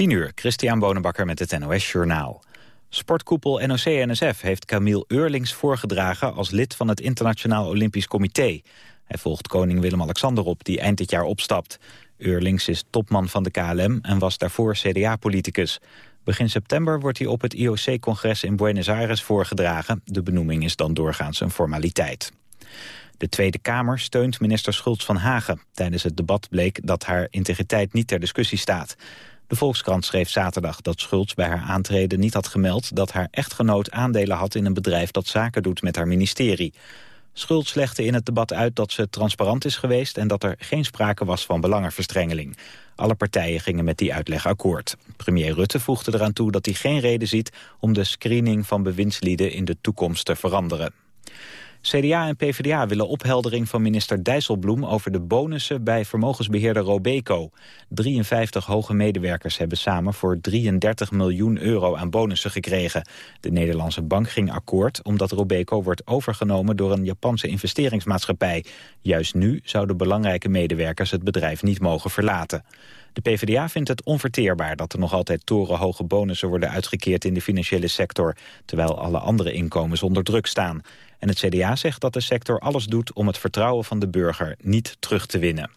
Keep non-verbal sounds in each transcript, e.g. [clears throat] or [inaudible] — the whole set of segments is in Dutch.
10 uur, Christian Bonenbakker met het NOS Journaal. Sportkoepel NOC-NSF heeft Camille Eurlings voorgedragen... als lid van het Internationaal Olympisch Comité. Hij volgt koning Willem-Alexander op, die eind dit jaar opstapt. Eurlings is topman van de KLM en was daarvoor CDA-politicus. Begin september wordt hij op het IOC-congres in Buenos Aires voorgedragen. De benoeming is dan doorgaans een formaliteit. De Tweede Kamer steunt minister Schultz van Hagen. Tijdens het debat bleek dat haar integriteit niet ter discussie staat. De Volkskrant schreef zaterdag dat Schultz bij haar aantreden niet had gemeld... dat haar echtgenoot aandelen had in een bedrijf dat zaken doet met haar ministerie. Schultz legde in het debat uit dat ze transparant is geweest... en dat er geen sprake was van belangenverstrengeling. Alle partijen gingen met die uitleg akkoord. Premier Rutte voegde eraan toe dat hij geen reden ziet... om de screening van bewindslieden in de toekomst te veranderen. CDA en PvdA willen opheldering van minister Dijsselbloem over de bonussen bij vermogensbeheerder Robeco. 53 hoge medewerkers hebben samen voor 33 miljoen euro aan bonussen gekregen. De Nederlandse bank ging akkoord omdat Robeco wordt overgenomen door een Japanse investeringsmaatschappij. Juist nu zouden belangrijke medewerkers het bedrijf niet mogen verlaten. De PvdA vindt het onverteerbaar dat er nog altijd torenhoge bonussen worden uitgekeerd in de financiële sector, terwijl alle andere inkomens onder druk staan. En het CDA zegt dat de sector alles doet om het vertrouwen van de burger niet terug te winnen.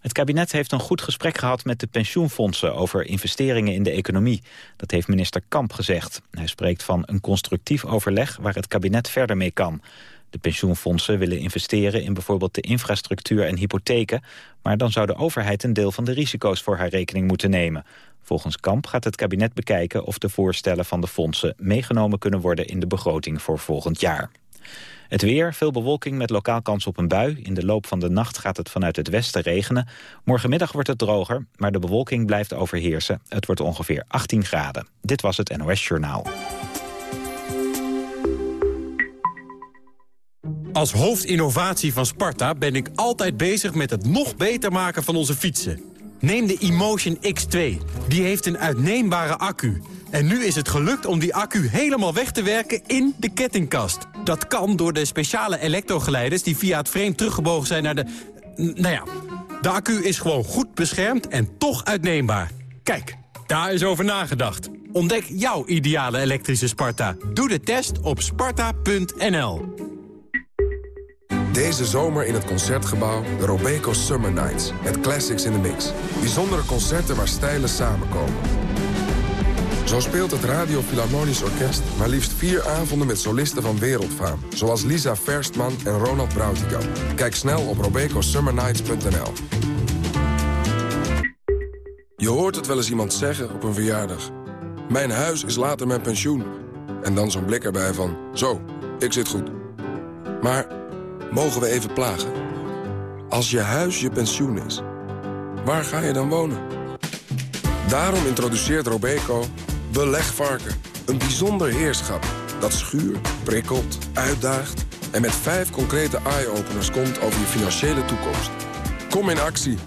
Het kabinet heeft een goed gesprek gehad met de pensioenfondsen over investeringen in de economie. Dat heeft minister Kamp gezegd. Hij spreekt van een constructief overleg waar het kabinet verder mee kan. De pensioenfondsen willen investeren in bijvoorbeeld de infrastructuur en hypotheken... maar dan zou de overheid een deel van de risico's voor haar rekening moeten nemen. Volgens Kamp gaat het kabinet bekijken of de voorstellen van de fondsen... meegenomen kunnen worden in de begroting voor volgend jaar. Het weer, veel bewolking met lokaal kans op een bui. In de loop van de nacht gaat het vanuit het westen regenen. Morgenmiddag wordt het droger, maar de bewolking blijft overheersen. Het wordt ongeveer 18 graden. Dit was het NOS Journaal. Als hoofdinnovatie van Sparta ben ik altijd bezig met het nog beter maken van onze fietsen. Neem de Emotion X2. Die heeft een uitneembare accu. En nu is het gelukt om die accu helemaal weg te werken in de kettingkast. Dat kan door de speciale elektrogeleiders die via het frame teruggebogen zijn naar de... Nou ja, de accu is gewoon goed beschermd en toch uitneembaar. Kijk, daar is over nagedacht. Ontdek jouw ideale elektrische Sparta. Doe de test op sparta.nl. Deze zomer in het Concertgebouw de Robeco Summer Nights. Met classics in the mix. Bijzondere concerten waar stijlen samenkomen. Zo speelt het Radio Philharmonisch Orkest maar liefst vier avonden met solisten van wereldfaam. Zoals Lisa Verstman en Ronald Brautigam. Kijk snel op robecosummernights.nl Je hoort het wel eens iemand zeggen op een verjaardag. Mijn huis is later mijn pensioen. En dan zo'n blik erbij van, zo, ik zit goed. Maar mogen we even plagen? Als je huis je pensioen is, waar ga je dan wonen? Daarom introduceert Robeco Belegvarken. Een bijzonder heerschap dat schuurt, prikkelt, uitdaagt... en met vijf concrete eye-openers komt over je financiële toekomst. Kom in actie.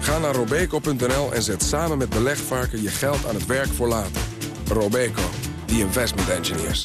Ga naar robeco.nl en zet samen met Belegvarken je geld aan het werk voor later. Robeco, the investment engineers.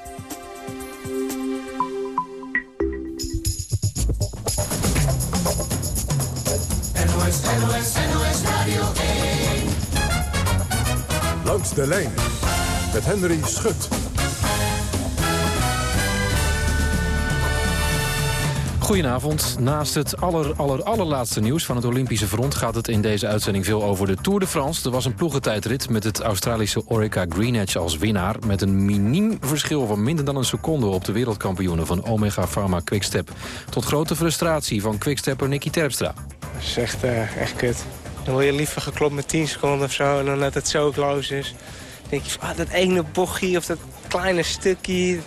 Langs de lijn met Henry Schut. Goedenavond. Naast het aller, aller, allerlaatste nieuws van het Olympische front... gaat het in deze uitzending veel over de Tour de France. Er was een ploegentijdrit met het Australische Orica Greenedge als winnaar... met een miniem verschil van minder dan een seconde... op de wereldkampioenen van Omega Pharma Quickstep. Tot grote frustratie van Quickstepper Nicky Terpstra. Dat is echt, uh, echt kut. Dan word je liever geklopt met 10 seconden of zo... en dan dat het zo close is. Dan denk je van, ah, dat ene bochtje of dat kleine stukje...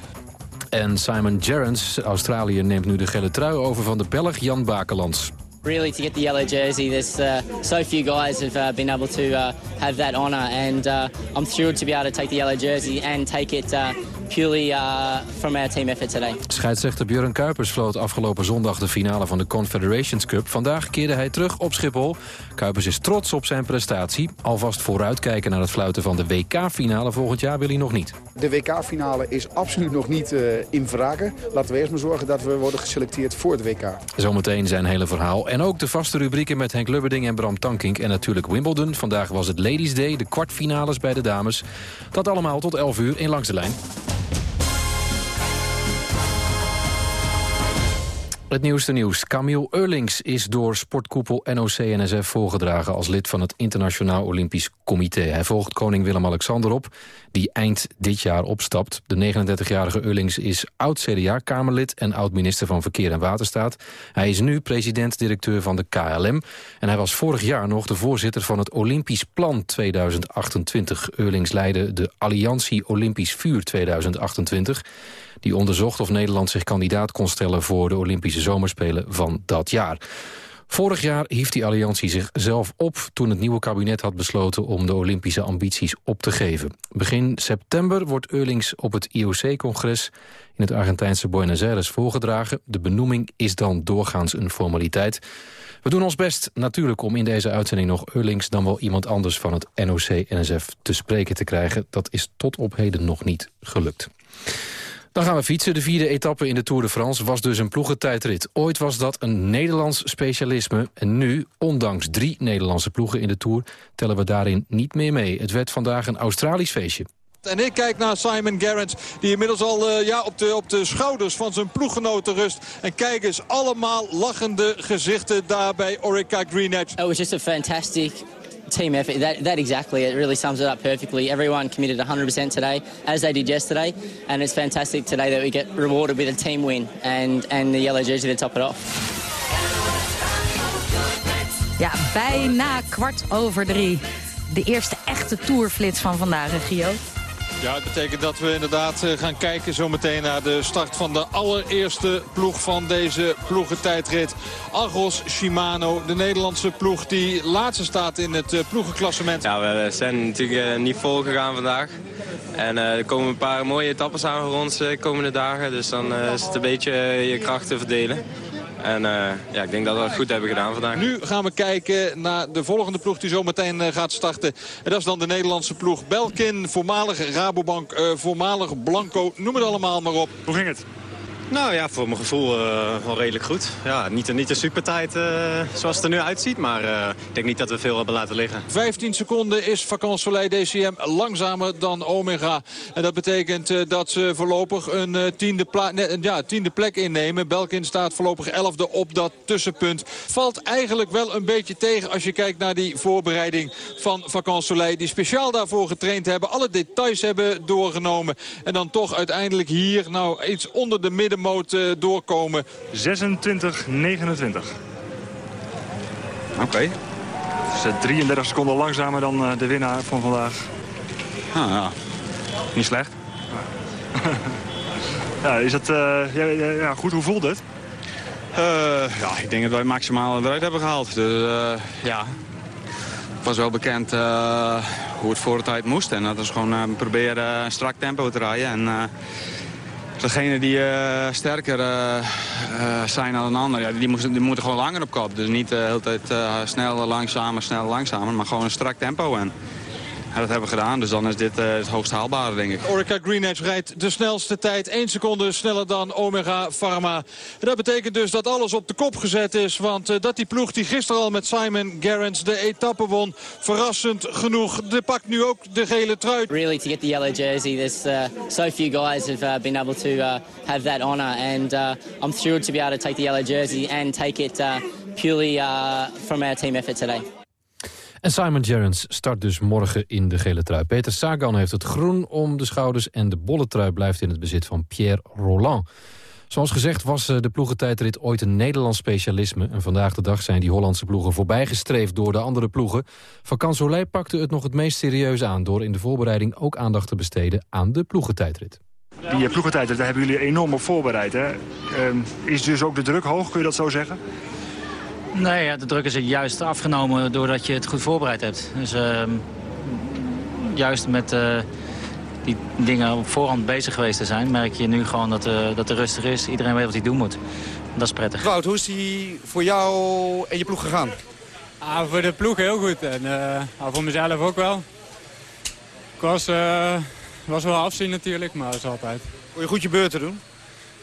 En Simon Gerrans, Australië, neemt nu de gele trui over van de Belg Jan Bakelands. Really, to get the yellow jersey, there's uh, so few guys have uh, been able to uh, have that honour, and uh, I'm thrilled to be able to take the yellow jersey and take it uh, purely uh, from our team effort today. Scheidsrechter Björn Kuipers floot afgelopen zondag de finale van de Confederations Cup. Vandaag keerde hij terug op Schiphol. Kuipers is trots op zijn prestatie. Alvast vooruitkijken naar het fluiten van de WK-finale volgend jaar wil hij nog niet. De WK-finale is absoluut nog niet uh, in vragen. Laten we eerst maar zorgen dat we worden geselecteerd voor het WK. Zometeen zijn hele verhaal. En ook de vaste rubrieken met Henk Lubberding en Bram Tankink. En natuurlijk Wimbledon. Vandaag was het Ladies Day, de kwartfinales bij de dames. Dat allemaal tot 11 uur in Langs de Lijn. Het nieuwste nieuws. Camille Eurlings is door sportkoepel NOC-NSF voorgedragen... als lid van het Internationaal Olympisch Comité. Hij volgt koning Willem-Alexander op, die eind dit jaar opstapt. De 39-jarige Eurlings is oud-CDA-Kamerlid... en oud-minister van Verkeer en Waterstaat. Hij is nu president-directeur van de KLM. En hij was vorig jaar nog de voorzitter van het Olympisch Plan 2028. Eurlings leidde de Alliantie Olympisch Vuur 2028 die onderzocht of Nederland zich kandidaat kon stellen... voor de Olympische Zomerspelen van dat jaar. Vorig jaar hief die alliantie zichzelf op toen het nieuwe kabinet had besloten om de Olympische ambities op te geven. Begin september wordt Eurlings op het IOC-congres in het Argentijnse Buenos Aires voorgedragen. De benoeming is dan doorgaans een formaliteit. We doen ons best natuurlijk om in deze uitzending nog Eurlings dan wel iemand anders van het NOC-NSF te spreken te krijgen. Dat is tot op heden nog niet gelukt. Dan gaan we fietsen. De vierde etappe in de Tour de France was dus een ploegentijdrit. Ooit was dat een Nederlands specialisme. En nu, ondanks drie Nederlandse ploegen in de Tour... tellen we daarin niet meer mee. Het werd vandaag een Australisch feestje. En ik kijk naar Simon Gerrans, die inmiddels al uh, ja, op, de, op de schouders van zijn ploeggenoten rust. En kijk eens, allemaal lachende gezichten daar bij Orica Greenedge. It was just a fantastic team effort. That, that exactly, it really sums it up perfectly. Everyone committed 100% today, as they did yesterday. And it's fantastic today that we get rewarded with a team win and, and the yellow jersey to top it off. Ja, bijna kwart over drie. De eerste echte tourflits van vandaag, Gio. Ja, het betekent dat we inderdaad eh, gaan kijken zometeen naar de start van de allereerste ploeg van deze ploegentijdrit. Argos Shimano, de Nederlandse ploeg die laatste staat in het eh, ploegenklassement. Ja, we zijn natuurlijk eh, niet vol gegaan vandaag. En er komen een paar mooie etappes aan voor ons de komende dagen. Dus dan is het een beetje je krachten verdelen. En uh, ja, ik denk dat we het goed hebben gedaan vandaag. Nu gaan we kijken naar de volgende ploeg die zo meteen uh, gaat starten. En dat is dan de Nederlandse ploeg. Belkin, voormalig Rabobank, uh, voormalig Blanco, noem het allemaal maar op. Hoe ging het? Nou ja, voor mijn gevoel uh, wel redelijk goed. Ja, niet, niet een supertijd uh, zoals het er nu uitziet, maar uh, ik denk niet dat we veel hebben laten liggen. 15 seconden is Vacances Soleil DCM langzamer dan Omega. En dat betekent dat ze voorlopig een tiende, ja, tiende plek innemen. Belkin staat voorlopig 11e op dat tussenpunt. Valt eigenlijk wel een beetje tegen als je kijkt naar die voorbereiding van Vacances Soleil. Die speciaal daarvoor getraind hebben, alle details hebben doorgenomen. En dan toch uiteindelijk hier nou iets onder de midden middenmoot doorkomen. 26-29. Oké. Okay. Dus 33 seconden langzamer dan de winnaar van vandaag. Ah, ja. Niet slecht. [laughs] ja, is dat uh, ja, ja, goed? Hoe voelt het? Uh, ja, ik denk dat wij maximaal eruit hebben gehaald. Dus uh, ja, het was wel bekend hoe het voor de tijd moest. En dat is gewoon proberen een strak tempo te rijden. En degenen die uh, sterker uh, uh, zijn dan een ander, ja, die moeten gewoon langer op kop. Dus niet de hele tijd snel, langzamer, snel, langzamer, maar gewoon een strak tempo. En ja, dat hebben we gedaan, dus dan is dit het hoogst haalbare, denk ik. Orica Greenedge rijdt de snelste tijd. 1 seconde sneller dan Omega Pharma. En dat betekent dus dat alles op de kop gezet is. Want dat die ploeg die gisteren al met Simon Gerrans de etappe won... verrassend genoeg, de pakt nu ook de gele trui. Really, to get the yellow jersey, there's uh, so few guys have uh, been able to uh, have that honor. And uh, I'm thrilled to be able to take the yellow jersey and take it uh, purely uh, from our team effort today. En Simon Gerrans start dus morgen in de gele trui. Peter Sagan heeft het groen om de schouders... en de bolle trui blijft in het bezit van Pierre Roland. Zoals gezegd was de ploegentijdrit ooit een Nederlands specialisme... en vandaag de dag zijn die Hollandse ploegen voorbijgestreefd door de andere ploegen. Van Soleil pakte het nog het meest serieus aan... door in de voorbereiding ook aandacht te besteden aan de ploegentijdrit. Die ploegentijdrit, daar hebben jullie enorm op voorbereid. Hè? Uh, is dus ook de druk hoog, kun je dat zo zeggen? Nee, ja, de druk is er juist afgenomen doordat je het goed voorbereid hebt. Dus ehm, juist met eh, die dingen op voorhand bezig geweest te zijn... merk je nu gewoon dat, uh, dat er rustig is. Iedereen weet wat hij doen moet. Dat is prettig. Wout, hoe is die voor jou en je ploeg gegaan? Ah, voor de ploeg heel goed. En uh, voor mezelf ook wel. Ik was, was wel afzien natuurlijk, maar dat is altijd. Wil je goed je beurt te doen?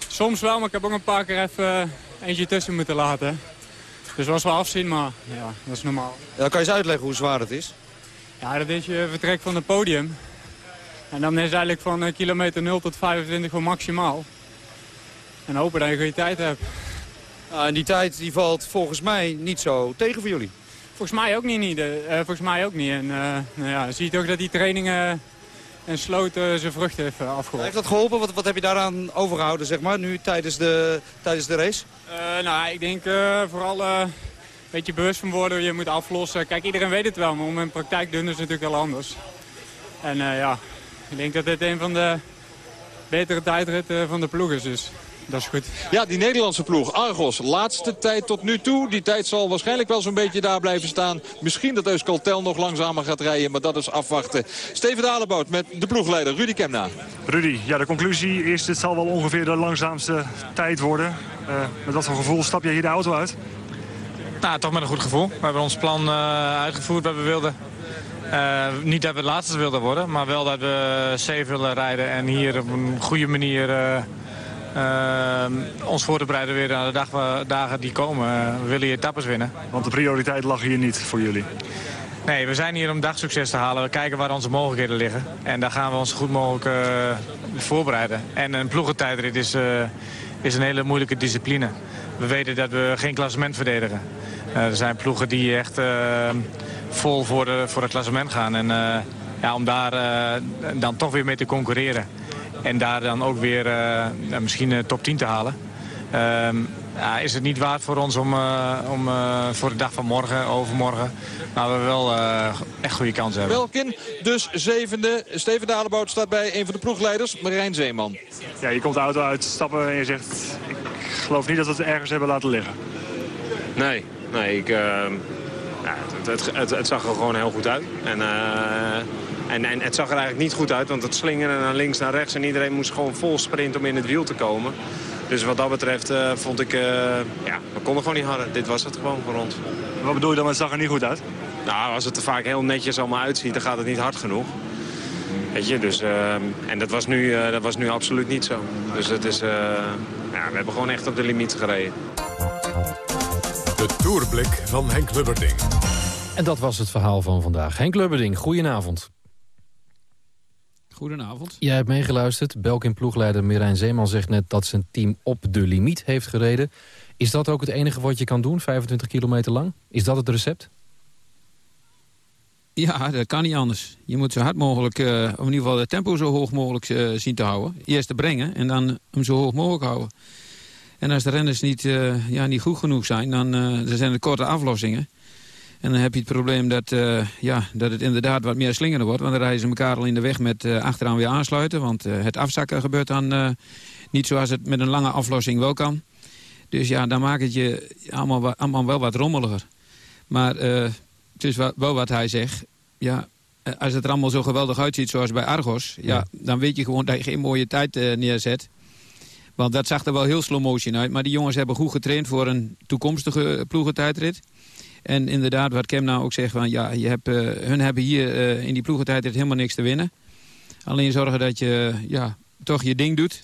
Soms wel, maar ik heb ook een paar keer even eentje tussen moeten laten. Dus was wel afzien, maar ja, dat is normaal. Ja, kan je eens uitleggen hoe zwaar het is? Ja, dat is je vertrek van het podium. En dan is het eigenlijk van kilometer 0 tot 25 gewoon maximaal. En hopen dat je goede tijd hebt. En die tijd die valt volgens mij niet zo tegen voor jullie? Volgens mij ook niet. niet uh, volgens mij ook niet. En uh, nou ja, zie je toch dat die trainingen en sloten zijn vruchten heeft afgeworpen. Heeft dat geholpen? Wat, wat heb je daaraan overgehouden, zeg maar, nu tijdens de, tijdens de race? Uh, nou, ik denk uh, vooral uh, een beetje bewust van worden. Je moet aflossen. Kijk, iedereen weet het wel, maar om in praktijk doen is het natuurlijk wel anders. En ja, ik denk dat dit een van de betere tijdritten van de ploeg is. Dus dat is goed. Ja, die Nederlandse ploeg. Argos, laatste tijd tot nu toe. Die tijd zal waarschijnlijk wel zo'n beetje daar blijven staan. Misschien dat Euskaltel nog langzamer gaat rijden, maar dat is afwachten. Steven Dalebout met de ploegleider Rudy Kemna. Rudy, ja, de conclusie is dit zal wel ongeveer de langzaamste tijd worden. Uh, met wat voor gevoel stap je hier de auto uit? Nou, toch met een goed gevoel. We hebben ons plan uh, uitgevoerd wat we wilden. Uh, niet dat we het laatste wilden worden, maar wel dat we safe willen rijden en hier op een goede manier uh, ons voor te bereiden weer aan de dag, dagen die komen. we willen hier etappes winnen. Want de prioriteit lag hier niet voor jullie? Nee, we zijn hier om dagsucces te halen. We kijken waar onze mogelijkheden liggen. En daar gaan we ons zo goed mogelijk uh, voorbereiden. En een ploegentijdrit is, uh, is een hele moeilijke discipline. We weten dat we geen klassement verdedigen. er zijn ploegen die echt vol voor, de, voor het klassement gaan. En ja, om daar dan toch weer mee te concurreren. En daar dan ook weer uh, misschien top 10 te halen. Uh, ja, is het niet waard voor ons om, uh, om uh, voor de dag van morgen, overmorgen... maar we wel echt goede kansen hebben. Welkin, dus zevende. Steven Dalebout staat bij een van de ploegleiders, Marijn Zeeman. Ja, je komt de auto uit, stappen en je zegt... ik geloof niet dat we het ergens hebben laten liggen. Nee, nee ik, ja, het, het, het, het, zag er gewoon heel goed uit. En en, en het zag er eigenlijk niet goed uit, want het slingerde naar links, naar rechts... en iedereen moest gewoon vol sprinten om in het wiel te komen. Dus wat dat betreft uh, vond ik, uh, ja, we konden gewoon niet harder. Dit was het gewoon voor ons. Wat bedoel je dan, het zag er niet goed uit? Nou, als het er vaak heel netjes allemaal uitziet, dan gaat het niet hard genoeg. Weet je, dus, uh, en dat was, nu, dat was nu absoluut niet zo. Dus het is, ja, we hebben gewoon echt op de limiet gereden. De Tourblik van Henk Lubberding. En dat was het verhaal van vandaag. Henk Lubberding, goedenavond. Goedenavond. Jij hebt meegeluisterd. Belkin ploegleider Mirijn Zeeman zegt net dat zijn team op de limiet heeft gereden. Is dat ook het enige wat je kan doen, 25 kilometer lang? Is dat het recept? Ja, dat kan niet anders. Je moet zo hard mogelijk, uh, of in ieder geval het tempo zo hoog mogelijk uh, zien te houden. Eerst te brengen en dan hem zo hoog mogelijk houden. En als de renners niet, uh, ja, niet goed genoeg zijn, dan er zijn er korte aflossingen. En dan heb je het probleem dat, uh, ja, dat het inderdaad wat meer slingeren wordt. Want dan rijden ze elkaar al in de weg met uh, achteraan weer aansluiten. Want uh, het afzakken gebeurt dan niet zoals het met een lange aflossing wel kan. Dus ja, dan maakt het je allemaal, allemaal wel wat rommeliger. Maar het is wel, wel wat hij zegt. Ja, als het er allemaal zo geweldig uitziet zoals bij Argos... Ja, ja dan weet je gewoon dat je geen mooie tijd neerzet. Want dat zag er wel heel slow motion uit. Maar die jongens hebben goed getraind voor een toekomstige ploegentijdrit. En inderdaad, wat Kem nou ook zegt, van, ja, je hebt, uh, hun hebben hier uh, in die ploegentijd helemaal niks te winnen. Alleen zorgen dat je ja, toch je ding doet.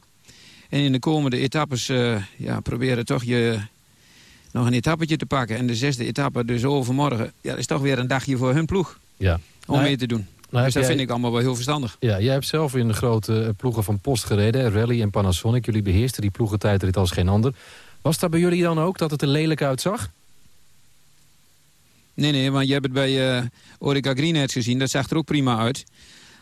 En in de komende etappes uh, ja, proberen toch je nog een etappetje te pakken. En de zesde etappe, dus overmorgen, ja, is toch weer een dagje voor hun ploeg. Ja. Om nou, mee te doen. Nou, dus dat jij... vind ik allemaal wel heel verstandig. Ja, jij hebt zelf in de grote ploegen van Post gereden, Rally en Panasonic. Jullie beheersten die ploegentijdrit als geen ander. Was dat bij jullie dan ook dat het er lelijk uitzag? Nee, nee, want je hebt het bij uh, Orica gezien. Dat zag er ook prima uit.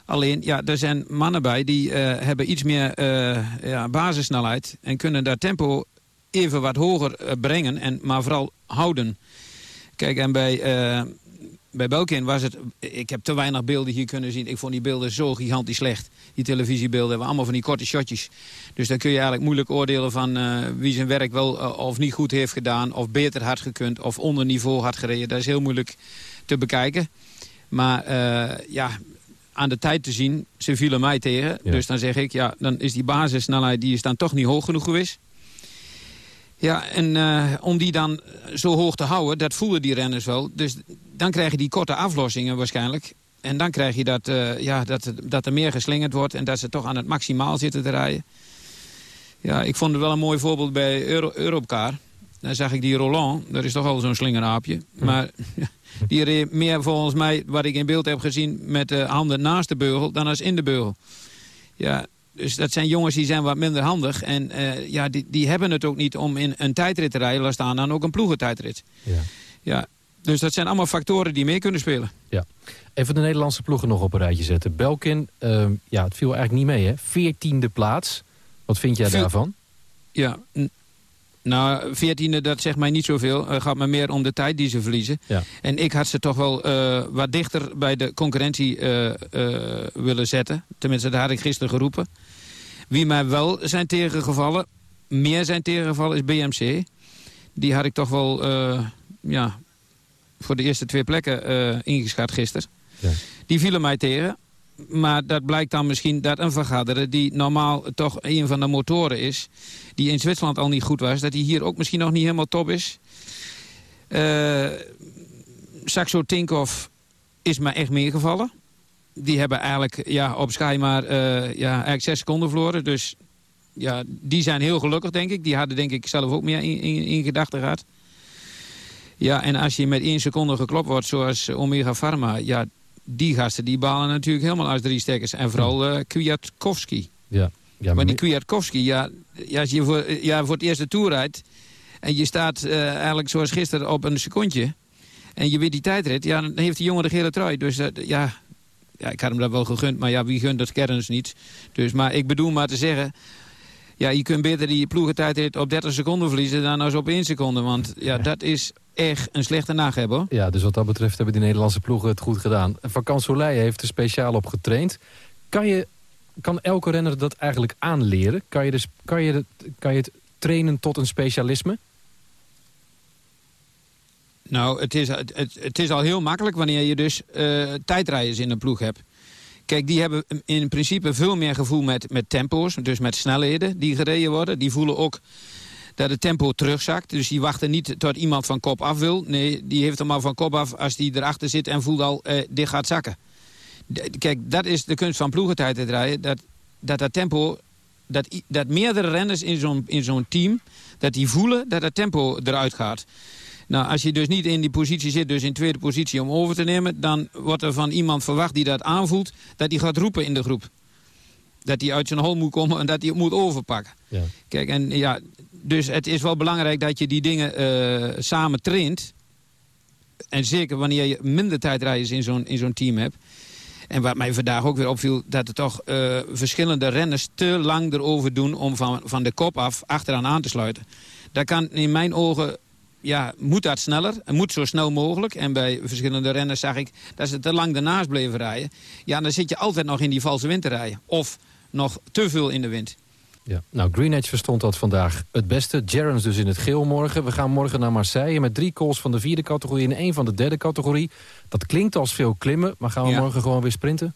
Alleen, ja, er zijn mannen bij die uh, hebben iets meer uh, ja, basissnelheid... en kunnen dat tempo even wat hoger brengen, en, maar vooral houden. Kijk, en bij bij Belkin was het... Ik heb te weinig beelden hier kunnen zien. Ik vond die beelden zo gigantisch slecht. Die televisiebeelden hebben allemaal van die korte shotjes. Dus dan kun je eigenlijk moeilijk oordelen van uh, wie zijn werk wel uh, of niet goed heeft gedaan... of beter had gekund of onder niveau had gereden. Dat is heel moeilijk te bekijken. Maar uh, ja, aan de tijd te zien, ze vielen mij tegen. Ja. Dus dan zeg ik, ja, dan is die basissnelheid die is dan toch niet hoog genoeg geweest. Ja, en uh, om die dan zo hoog te houden, dat voelen die renners wel. Dus dan krijg je die korte aflossingen waarschijnlijk. En dan krijg je dat, uh, ja, dat, dat er meer geslingerd wordt... en dat ze toch aan het maximaal zitten te rijden. Ja, ik vond het wel een mooi voorbeeld bij Euro Europcar. Dan zag ik die Roland, dat is toch al zo'n slingeraapje. Hm. Maar [laughs] die reed meer volgens mij, wat ik in beeld heb gezien... met de handen naast de beugel dan als in de beugel. Ja, dus dat zijn jongens die zijn wat minder handig. En uh, ja, die, die hebben het ook niet om in een tijdrit te rijden. Laat staan dan ook een ploegentijdrit. Ja. ja. Dus dat zijn allemaal factoren die mee kunnen spelen. Ja. Even de Nederlandse ploegen nog op een rijtje zetten. Belkin, uh, ja, het viel eigenlijk niet mee, hè? Veertiende plaats. Wat vind jij daarvan? Ja, nou, veertiende, dat zegt mij niet zoveel. Het gaat me meer om de tijd die ze verliezen. Ja. En ik had ze toch wel uh, wat dichter bij de concurrentie uh, willen zetten. Tenminste, dat had ik gisteren geroepen. Wie mij wel zijn tegengevallen, meer zijn tegengevallen, is BMC. Die had ik toch wel ja, voor de eerste twee plekken ingeschat gisteren. Ja. Die vielen mij tegen. Maar dat blijkt dan misschien dat een vergaderen die normaal toch een van de motoren is... die in Zwitserland al niet goed was, dat die hier ook misschien nog niet helemaal top is. Uh, Saxo Tinkoff is me echt meegevallen. Die hebben eigenlijk ja, op Sky maar uh, ja, eigenlijk zes seconden verloren. Dus ja, die zijn heel gelukkig, denk ik. Die hadden denk ik zelf ook meer in, in, in gedachten gehad. Ja, en als je met één seconde geklopt wordt, zoals Omega Pharma... ja, die gasten die balen natuurlijk helemaal uit drie stekkers. En vooral uh, Kwiatkowski. Ja. Ja, maar, maar die Kwiatkowski, ja, ja, als je voor, ja, voor het eerste toer rijdt... en je staat uh, eigenlijk zoals gisteren op een secondje... en je weet die tijdrit, ja, dan heeft die jongen de gele trui. Dus uh, ja, ja, ik had hem dat wel gegund, maar ja, wie gunt dat kernens niet? Dus, maar ik bedoel maar te zeggen... Ja, je kunt beter die ploegentijdrit op 30 seconden verliezen... dan als op 1 seconde, want ja, dat is echt een slechte nacht hebben. Hoor. Ja, dus wat dat betreft hebben die Nederlandse ploegen het goed gedaan. Van Soleil heeft er speciaal op getraind. Kan, je, kan elke renner dat eigenlijk aanleren? Kan je, dus, kan, je, kan je het trainen tot een specialisme? Nou, het is, het, het is al heel makkelijk wanneer je dus uh, tijdrijders in een ploeg hebt. Kijk, die hebben in principe veel meer gevoel met, met tempo's, dus met snelheden die gereden worden. Die voelen ook dat het tempo terugzakt. Dus die wachten niet tot iemand van kop af wil. Nee, die heeft hem al van kop af als die erachter zit en voelt al, eh, dit gaat zakken. kijk, dat is de kunst van ploegentijd te draaien. Dat dat, dat tempo, dat, dat meerdere renners in zo'n zo'n team, dat die voelen dat het tempo eruit gaat. Nou, als je dus niet in die positie zit, dus in tweede positie om over te nemen... dan wordt er van iemand verwacht die dat aanvoelt, dat die gaat roepen in de groep. Dat hij uit zijn hol moet komen en dat hij moet overpakken. Ja. Kijk, en ja, dus het is wel belangrijk dat je die dingen uh, samen traint. En zeker wanneer je minder tijdrijders in zo'n zo'n team hebt. En wat mij vandaag ook weer opviel... dat er toch uh, verschillende renners te lang erover doen... om van, van de kop af achteraan aan te sluiten. Dat kan in mijn ogen... Ja, moet dat sneller. Moet zo snel mogelijk. En bij verschillende renners zag ik dat ze te lang ernaast bleven rijden. Ja, dan zit je altijd nog in die valse wind te rijden. Of nog te veel in de wind. Ja. Nou, Greenedge verstond dat vandaag het beste. Gerrans dus in het geel morgen. We gaan morgen naar Marseille met drie calls van de vierde categorie... en één van de derde categorie. Dat klinkt als veel klimmen, maar gaan we morgen gewoon weer sprinten?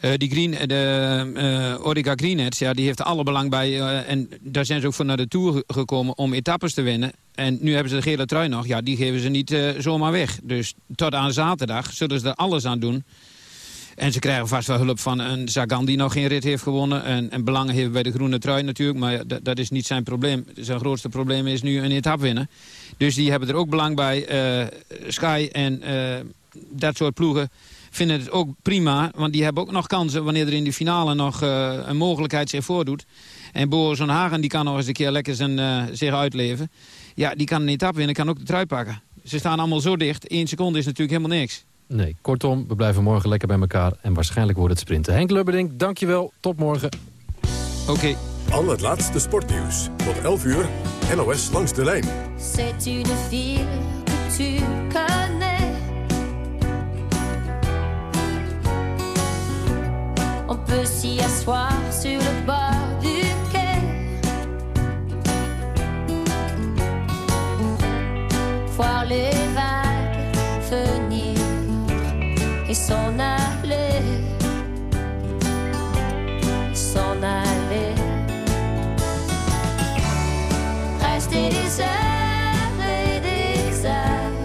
Uh, die Green, de uh, Orica Greenedge, ja, die heeft alle belang bij. Uh, en daar zijn ze ook voor naar de Tour gekomen om etappes te winnen. En nu hebben ze de gele trui nog. Ja, die geven ze niet zomaar weg. Dus tot aan zaterdag zullen ze er alles aan doen en ze krijgen vast wel hulp van een Sagan die nog geen rit heeft gewonnen. En, en belangen heeft bij de groene trui natuurlijk. Maar dat is niet zijn probleem. Zijn grootste probleem is nu een etappe winnen. Dus die hebben er ook belang bij. Uh, Sky en uh, dat soort ploegen vinden het ook prima. Want die hebben ook nog kansen wanneer er in de finale nog uh, een mogelijkheid zich voordoet. En Boris van Hagen die kan nog eens een keer lekker zijn, zich uitleven. Ja, die kan een etappe winnen, kan ook de trui pakken. Ze staan allemaal zo dicht. Eén seconde is natuurlijk helemaal niks. Nee, kortom, we blijven morgen lekker bij elkaar en waarschijnlijk wordt het sprinten. Henk Lubberding, dankjewel. Tot morgen. Oké. Okay. Al het laatste sportnieuws. Tot 11 uur, NOS langs de lijn. C'est une fille tu connais. On peut s'y asseoir sur le bord du quai. Voir les et s'en aller. S'en aller. Rester des heures et des heures.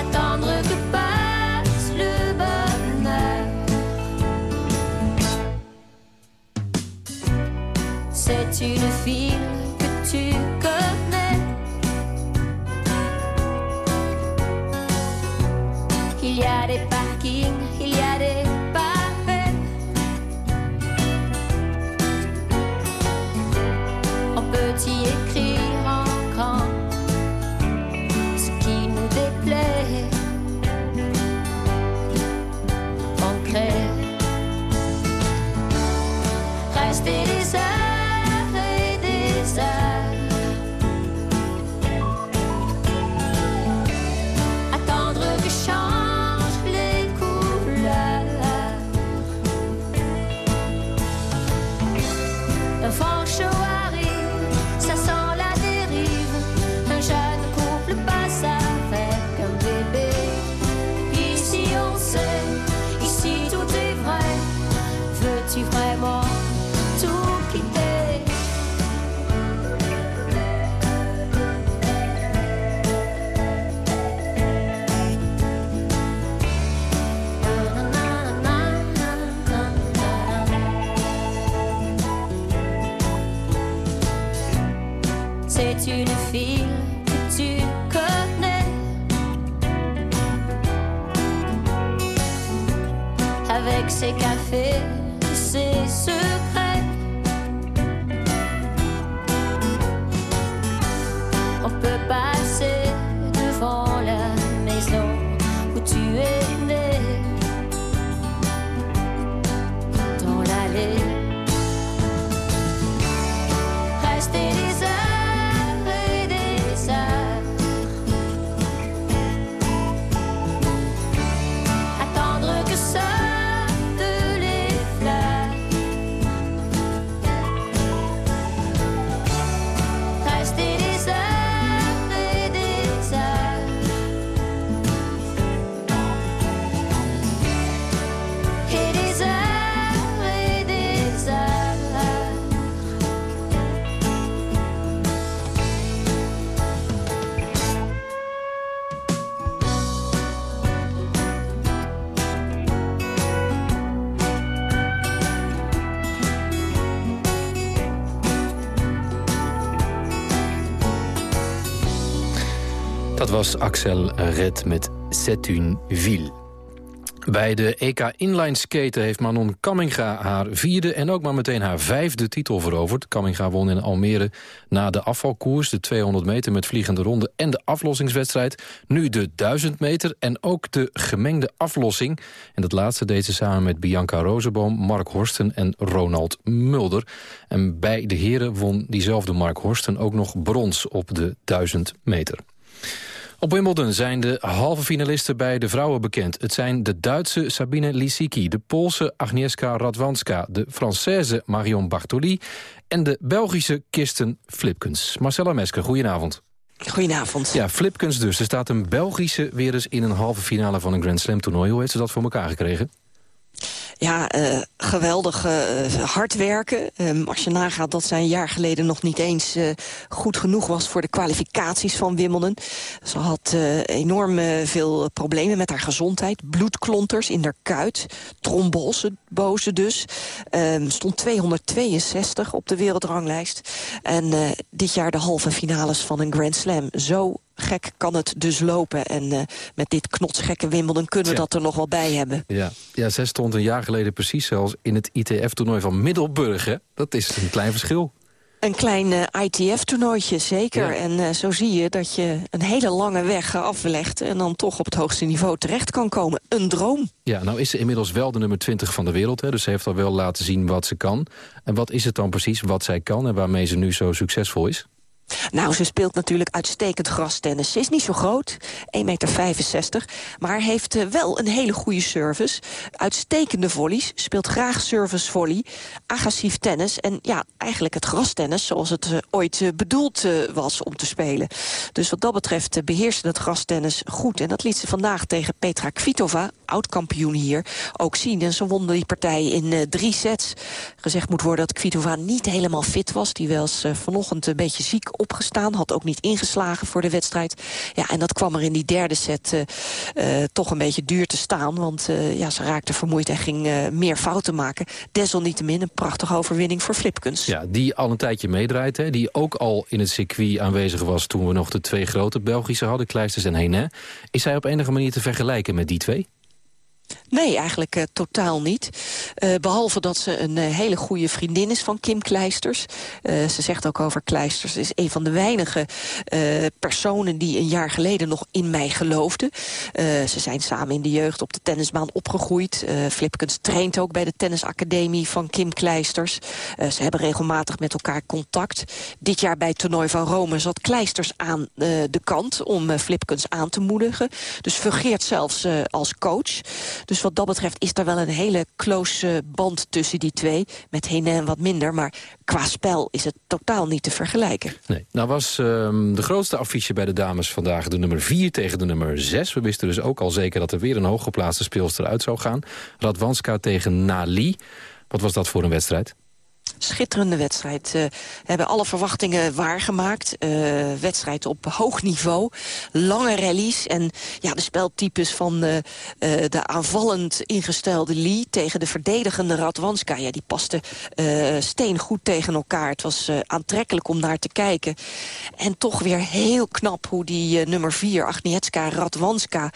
Attendre que passe le bonheur. C'est une ville que tu connais. cambiare was Axel Red met C'est une ville. Bij de EK Inline Skaten heeft Manon Kamminga haar vierde... en ook maar meteen haar vijfde titel veroverd. Kamminga won in Almere na de afvalkoers... de 200 meter met vliegende ronde en de aflossingswedstrijd. Nu de 1000 meter en ook de gemengde aflossing. En dat laatste deed ze samen met Bianca Rozenboom, Mark Horsten en Ronald Mulder. En bij de heren won diezelfde Mark Horsten ook nog brons op de 1000 meter. Op Wimbledon zijn de halve finalisten bij de vrouwen bekend. Het zijn de Duitse Sabine Lisicki, de Poolse Agnieszka Radwanska... de Française Marion Bartoli en de Belgische Kirsten Flipkens. Marcella Mesker, goedenavond. Goedenavond. Ja, Flipkens dus. Er staat een Belgische weer eens in een halve finale van een Grand Slam toernooi. Hoe heeft ze dat voor elkaar gekregen? Ja, eh, geweldig eh, hard werken. Ehm, als je nagaat dat zij een jaar geleden nog niet eens eh, goed genoeg was... voor de kwalificaties van Wimbledon. Ze had enorm veel problemen met haar gezondheid. Bloedklonters in haar kuit. Trombose, boze dus. Ehm, stond 262 op de wereldranglijst. En dit jaar de halve finales van een Grand Slam. Zo gek kan het dus lopen. En eh, met dit knotsgekke Wimbledon kunnen we dat er nog wel bij hebben. Ja. ja, zij stond een jaar geleden precies zelfs in het ITF-toernooi van Middelburg. Hè? Dat is een klein verschil. Een klein eh, ITF-toernooitje, zeker. Ja. En eh, zo zie je dat je een hele lange weg aflegt... en dan toch op het hoogste niveau terecht kan komen. Een droom. Ja, nou is ze inmiddels wel de nummer 20 van de wereld. Hè, dus ze heeft al wel laten zien wat ze kan. En wat is het dan precies wat zij kan en waarmee ze nu zo succesvol is? Nou, ze speelt natuurlijk uitstekend grastennis. Ze is niet zo groot, 1,65 meter, maar heeft uh, wel een hele goede service. Uitstekende volleys, speelt graag service volley, agressief tennis... en ja, eigenlijk het grastennis zoals het uh, ooit uh, bedoeld was om te spelen. Dus wat dat betreft beheerst het grastennis goed. En dat liet ze vandaag tegen Petra Kvitova, oud-kampioen hier, ook zien. En ze won die partij in drie sets. Gezegd moet worden dat Kvitova niet helemaal fit was. Die was vanochtend een beetje ziek opgestaan. Had ook niet ingeslagen voor de wedstrijd. Ja, en dat kwam er in die derde set uh, uh, toch een beetje duur te staan. Want uh, ja, ze raakte vermoeid en ging meer fouten maken. Desalniettemin een prachtige overwinning voor Flipkens. Ja, die al een tijdje meedraait. Hè? Die ook al in het circuit aanwezig was toen we nog de twee grote Belgische hadden. Kleisters en Henin. Is zij op enige manier te vergelijken met die twee? Nee, eigenlijk uh, totaal niet. Uh, behalve dat ze een uh, hele goede vriendin is van Kim Kleisters. ze zegt ook over Kleisters... is een van de weinige personen die een jaar geleden nog in mij geloofde. ze zijn samen in de jeugd op de tennisbaan opgegroeid. Flipkens traint ook bij de tennisacademie van Kim Kleisters. ze hebben regelmatig met elkaar contact. Dit jaar bij het toernooi van Rome zat Kleisters aan de kant... om Flipkens aan te moedigen. Dus fungeert zelfs als coach... Dus wat dat betreft is er wel een hele close band tussen die twee. Met Henin wat minder, maar qua spel is het totaal niet te vergelijken. Nee. Nou was um, de grootste affiche bij de dames vandaag de nummer 4 tegen de nummer 6. We wisten dus ook al zeker dat er weer een hooggeplaatste speelster uit zou gaan. Radwanska tegen Nali. Wat was dat voor een wedstrijd? Schitterende wedstrijd. Uh, hebben alle verwachtingen waargemaakt. Uh, wedstrijd op hoog niveau. Lange rallies. En ja, de speltypes van uh, de aanvallend ingestelde Lee... tegen de verdedigende Radwanska. Ja, die pasten steen goed tegen elkaar. Het was aantrekkelijk om naar te kijken. En toch weer heel knap hoe die nummer 4, Agnieszka Radwanska...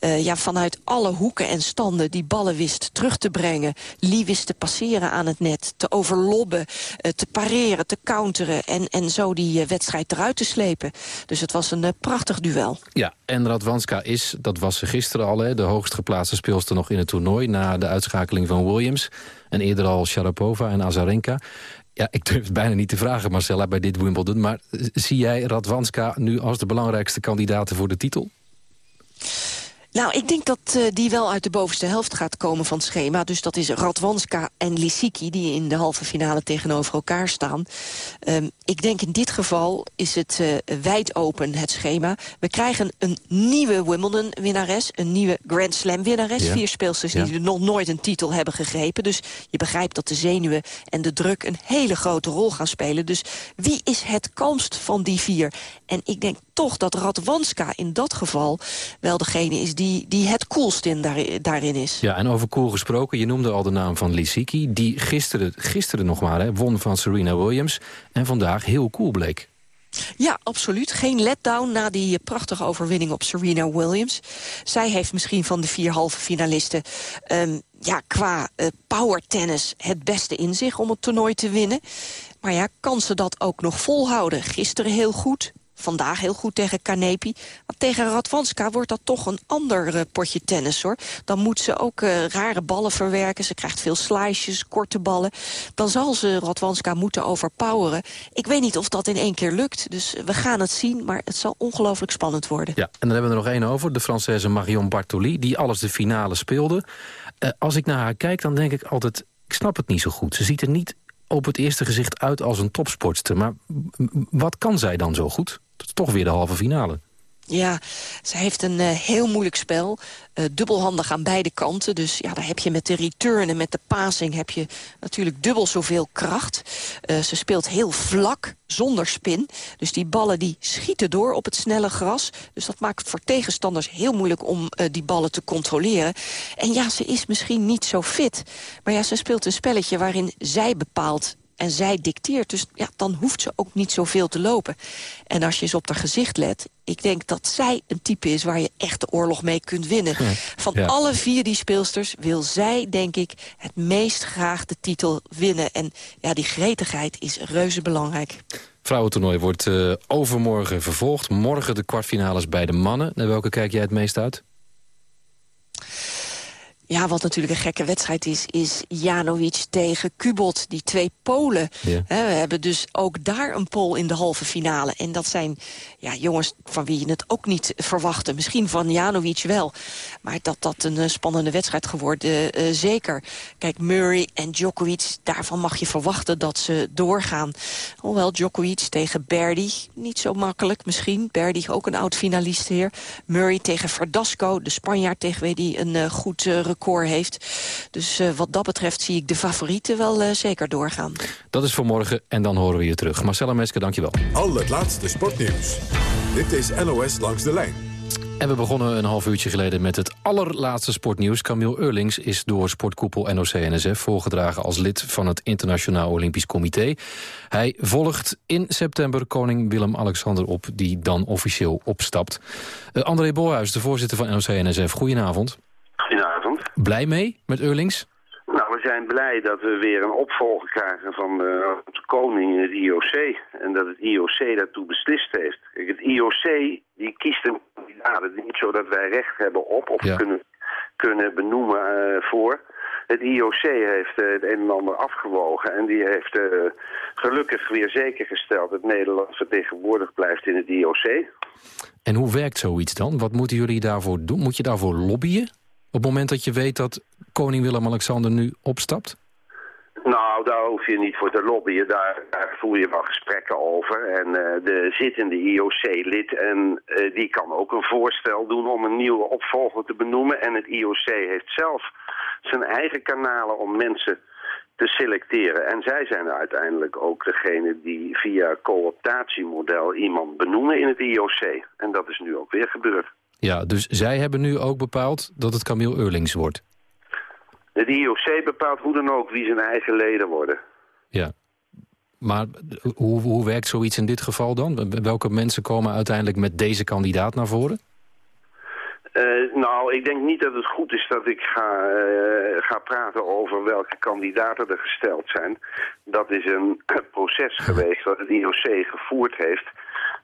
ja, vanuit alle hoeken en standen die ballen wist terug te brengen. Lee wist te passeren aan het net, te overlopen eh, te pareren, te counteren... en, en zo die eh, wedstrijd eruit te slepen. Dus het was een eh, prachtig duel. Ja, en Radwanska is, dat was ze gisteren al... Hè, de hoogst geplaatste speelster nog in het toernooi... na de uitschakeling van Williams. En eerder al Sharapova en Azarenka. Ja, ik durf het bijna niet te vragen, Marcella, bij dit Wimbledon. Maar zie jij Radwanska nu als de belangrijkste kandidaat voor de titel? Nou, ik denk dat uh, die wel uit de bovenste helft gaat komen van het schema. Dus dat is Radwanska en Lissiki die in de halve finale tegenover elkaar staan. Um, ik denk in dit geval is het uh, wijd open, het schema. We krijgen een nieuwe Wimbledon-winnares, een nieuwe Grand Slam-winnares. Ja. Vier speelsters ja. die nog nooit een titel hebben gegrepen. Dus je begrijpt dat de zenuwen en de druk een hele grote rol gaan spelen. Dus wie is het kalmst van die vier? En ik denk toch dat Radwanska in dat geval wel degene is... die, die het coolst in daar, daarin is. Ja, en over cool gesproken, je noemde al de naam van Lissiki... die gisteren, gisteren nog maar hè, won van Serena Williams... en vandaag heel cool bleek. Ja, absoluut. Geen letdown na die prachtige overwinning op Serena Williams. Zij heeft misschien van de vier halve finalisten... Um, ja, qua uh, power tennis het beste in zich om het toernooi te winnen. Maar ja, kan ze dat ook nog volhouden? Gisteren heel goed, vandaag heel goed tegen Kanepi. Maar tegen Radwanska wordt dat toch een ander uh, potje tennis, hoor. Dan moet ze ook uh, rare ballen verwerken. Ze krijgt veel slices, korte ballen. Dan zal ze Radwanska moeten overpoweren. Ik weet niet of dat in één keer lukt. Dus we gaan het zien, maar het zal ongelooflijk spannend worden. Ja, en dan hebben we er nog één over. De Française Marion Bartoli, die alles de finale speelde. Uh, als ik naar haar kijk, dan denk ik altijd... ik snap het niet zo goed. Ze ziet er niet op het eerste gezicht uit als een topsportster. Maar wat kan zij dan zo goed? Toch weer de halve finale. Ja, ze heeft een uh, heel moeilijk spel. Uh, dubbelhandig aan beide kanten. Dus ja, daar heb je met de return en met de passing... heb je natuurlijk dubbel zoveel kracht. Uh, ze speelt heel vlak, zonder spin. Dus die ballen die schieten door op het snelle gras. Dus dat maakt het voor tegenstanders heel moeilijk om die ballen te controleren. En ja, ze is misschien niet zo fit. Maar ja, ze speelt een spelletje waarin zij bepaalt en zij dicteert. Dus ja, dan hoeft ze ook niet zoveel te lopen. En als je eens op haar gezicht let... ik denk dat zij een type is waar je echt de oorlog mee kunt winnen. Van ja. alle vier die speelsters wil zij, denk ik... het meest graag de titel winnen. En ja, die gretigheid is reuze belangrijk. Vrouwentoernooi wordt uh, overmorgen vervolgd. Morgen de kwartfinales bij de mannen. Naar welke kijk jij het meest uit? Ja, wat natuurlijk een gekke wedstrijd is, is Janovic tegen Kubot. Die twee Polen. We hebben dus ook daar een Pool in de halve finale. En dat zijn ja, jongens van wie je het ook niet verwachtte. Misschien van Janovic wel. Maar dat dat een eh, spannende wedstrijd geworden, eh, zeker. Kijk, Murray en Djokovic, daarvan mag je verwachten dat ze doorgaan. Hoewel Djokovic tegen Berdy, niet zo makkelijk misschien. Berdy ook een oud-finalist hier. Murray tegen Verdasco, de Spanjaard tegen wie die een eh, goed eh, record heeft. Dus eh, wat dat betreft zie ik de favorieten wel eh, zeker doorgaan. Dat is voor morgen en dan horen we je terug. Marcella Meske, dankjewel. Al het laatste sportnieuws. Dit is NOS Langs de Lijn. En we begonnen een half uurtje geleden met het allerlaatste sportnieuws. Camille Eurlings is door sportkoepel NOC-NSF voorgedragen als lid van het Internationaal Olympisch Comité. Hij volgt in september koning Willem-Alexander op, die dan officieel opstapt. Uh, André Bolhuis, de voorzitter van NOC-NSF, goedenavond. Goedenavond. Blij mee met Eurlings? Zijn blij dat we weer een opvolger krijgen van de, de koning in het IOC. En dat het IOC daartoe beslist heeft. Kijk, het IOC die kiest een kandidaat. Het is niet zo dat wij recht hebben op of Ja. kunnen, kunnen benoemen eh, voor. Het IOC heeft eh, het een en ander afgewogen. En die heeft eh, gelukkig weer zeker gesteld dat Nederland vertegenwoordigd blijft in het IOC. En hoe werkt zoiets dan? Wat moeten jullie daarvoor doen? Moet je daarvoor lobbyen? Op het moment dat je weet dat koning Willem-Alexander nu opstapt? Nou, daar hoef je niet voor te lobbyen. Daar, daar voer je wel gesprekken over. En eh, de zittende IOC-lid, en eh, die kan ook een voorstel doen om een nieuwe opvolger te benoemen. En het IOC heeft zelf zijn eigen kanalen om mensen te selecteren. En zij zijn uiteindelijk ook degene die via cooptatiemodel iemand benoemen in het IOC. En dat is nu ook weer gebeurd. Ja, dus zij hebben nu ook bepaald dat het Camille Eurlings wordt. Het IOC bepaalt hoe dan ook wie zijn eigen leden worden. Ja. Maar hoe, hoe werkt zoiets in dit geval dan? Welke mensen komen uiteindelijk met deze kandidaat naar voren? Eh, nou, ik denk niet dat het goed is dat ik ga, eh, ga praten over welke kandidaten er gesteld zijn. Dat is een [clears throat] proces geweest dat het IOC gevoerd heeft.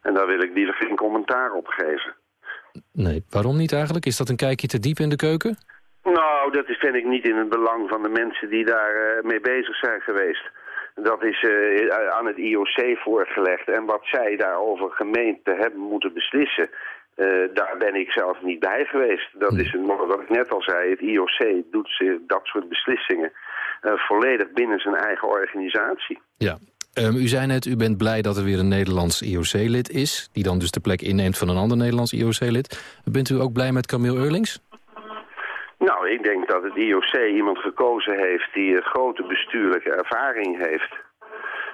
En daar wil ik liever geen commentaar op geven. Nee, waarom niet eigenlijk? Is dat een kijkje te diep in de keuken? Nou, dat is, vind ik niet in het belang van de mensen die daar eh, mee bezig zijn geweest. Dat is eh, aan het IOC voorgelegd. En wat zij daarover gemeend te hebben moeten beslissen... eh, daar ben ik zelf niet bij geweest. Dat is een, wat ik net al zei. Het IOC doet ze- dat soort beslissingen volledig binnen zijn eigen organisatie. Ja. Ehm, u zei net, u bent blij dat er weer een Nederlands IOC-lid is... die dan dus de plek inneemt van een ander Nederlands IOC-lid. Bent u ook blij met Camille Eurlings? Nou, ik denk dat het IOC iemand gekozen heeft die een grote bestuurlijke ervaring heeft.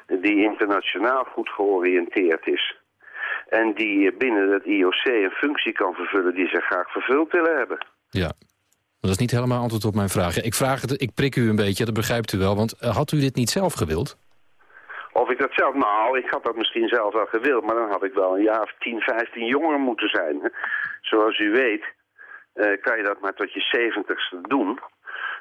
Die internationaal goed georiënteerd is. En die binnen het IOC een functie kan vervullen die ze graag vervuld willen hebben. Ja. Dat is niet helemaal antwoord op mijn vraag. Ik, vraag het, ik prik u een beetje, dat begrijpt u wel. Want eh, had u dit niet zelf gewild? Of ik dat zelf, nou, ik had dat misschien zelf wel gewild, maar dan had ik wel een jaar of 10, 15 jonger moeten zijn. [laughs] Zoals u weet, kan je dat maar tot je 70ste doen.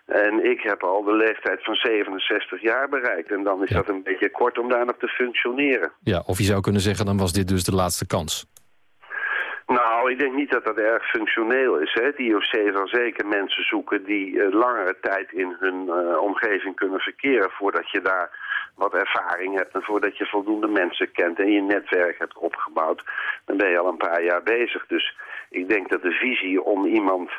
En ik heb al de leeftijd van 67 jaar bereikt. En dan is dat een beetje kort om daar nog te functioneren. Ja, of je zou kunnen zeggen, dan was dit dus de laatste kans. Nou, ik denk niet dat dat erg functioneel is. Hè. Het IOC zal zeker mensen zoeken die eh, langere tijd in hun eh, omgeving kunnen verkeren... voordat je daar wat ervaring hebt en voordat je voldoende mensen kent... en je netwerk hebt opgebouwd. Dan ben je al een paar jaar bezig. Dus ik denk dat de visie om iemand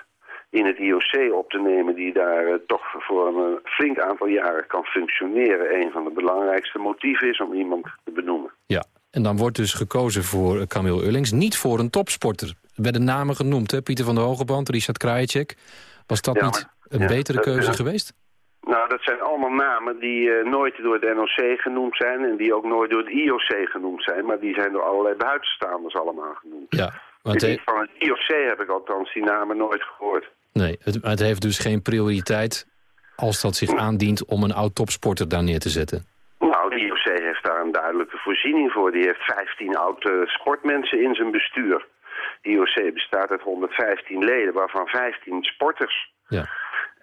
in het IOC op te nemen... die daar eh, toch voor een flink aantal jaren kan functioneren... een van de belangrijkste motieven is om iemand te benoemen. Ja, en dan wordt dus gekozen voor Camille Eurlings. Niet voor een topsporter. Er werden namen genoemd, hè? Pieter van der Hogeband, Richard Krajicek. Was dat Ja, niet een ja, betere keuze geweest? Nou, dat zijn allemaal namen die eh, nooit door het NOC genoemd zijn... en die ook nooit door het IOC genoemd zijn... maar die zijn door allerlei buitenstaanders allemaal genoemd. Ja, want he- Van het IOC heb ik althans die namen nooit gehoord. nee, het, het heeft dus geen prioriteit als dat zich aandient om een oud topsporter daar neer te zetten. Nou, de IOC heeft daar een duidelijke voorziening voor. Die heeft 15 oude sportmensen in zijn bestuur. De IOC bestaat uit 115 leden, waarvan 15 sporters. Ja.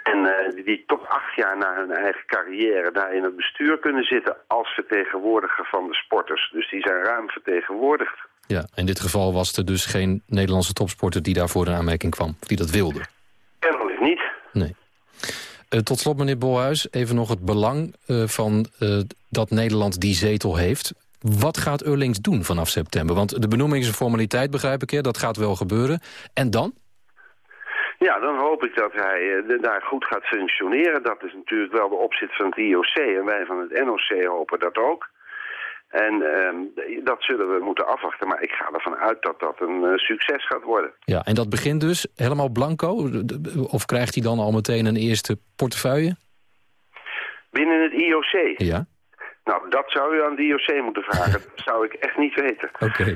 En eh, die- toch acht jaar na hun eigen carrière daar in het bestuur kunnen zitten als vertegenwoordiger van de sporters. Dus die zijn ruim vertegenwoordigd. Ja, in dit geval was er dus geen Nederlandse topsporter die daarvoor in aanmerking kwam. Die dat wilde. Kennelijk niet. Nee. Eh, tot slot, meneer Bolhuis, even nog het belang eh, van dat Nederland die zetel heeft. Wat gaat Eurlings doen vanaf september? Want de benoeming is een formaliteit, begrijp ik. Hè? Dat gaat wel gebeuren. En dan? Ja, dan hoop ik dat hij eh, daar goed gaat functioneren. Dat is natuurlijk wel de opzet van het IOC en wij van het NOC hopen dat ook. En ehm, dat zullen we moeten afwachten. Maar ik ga ervan uit dat dat een eh, succes gaat worden. Ja, en dat begint dus helemaal blanco? Of krijgt hij dan al meteen een eerste portefeuille? Binnen het IOC? Ja. Nou, dat zou u aan de IOC moeten vragen. dat [laughs] zou ik echt niet weten.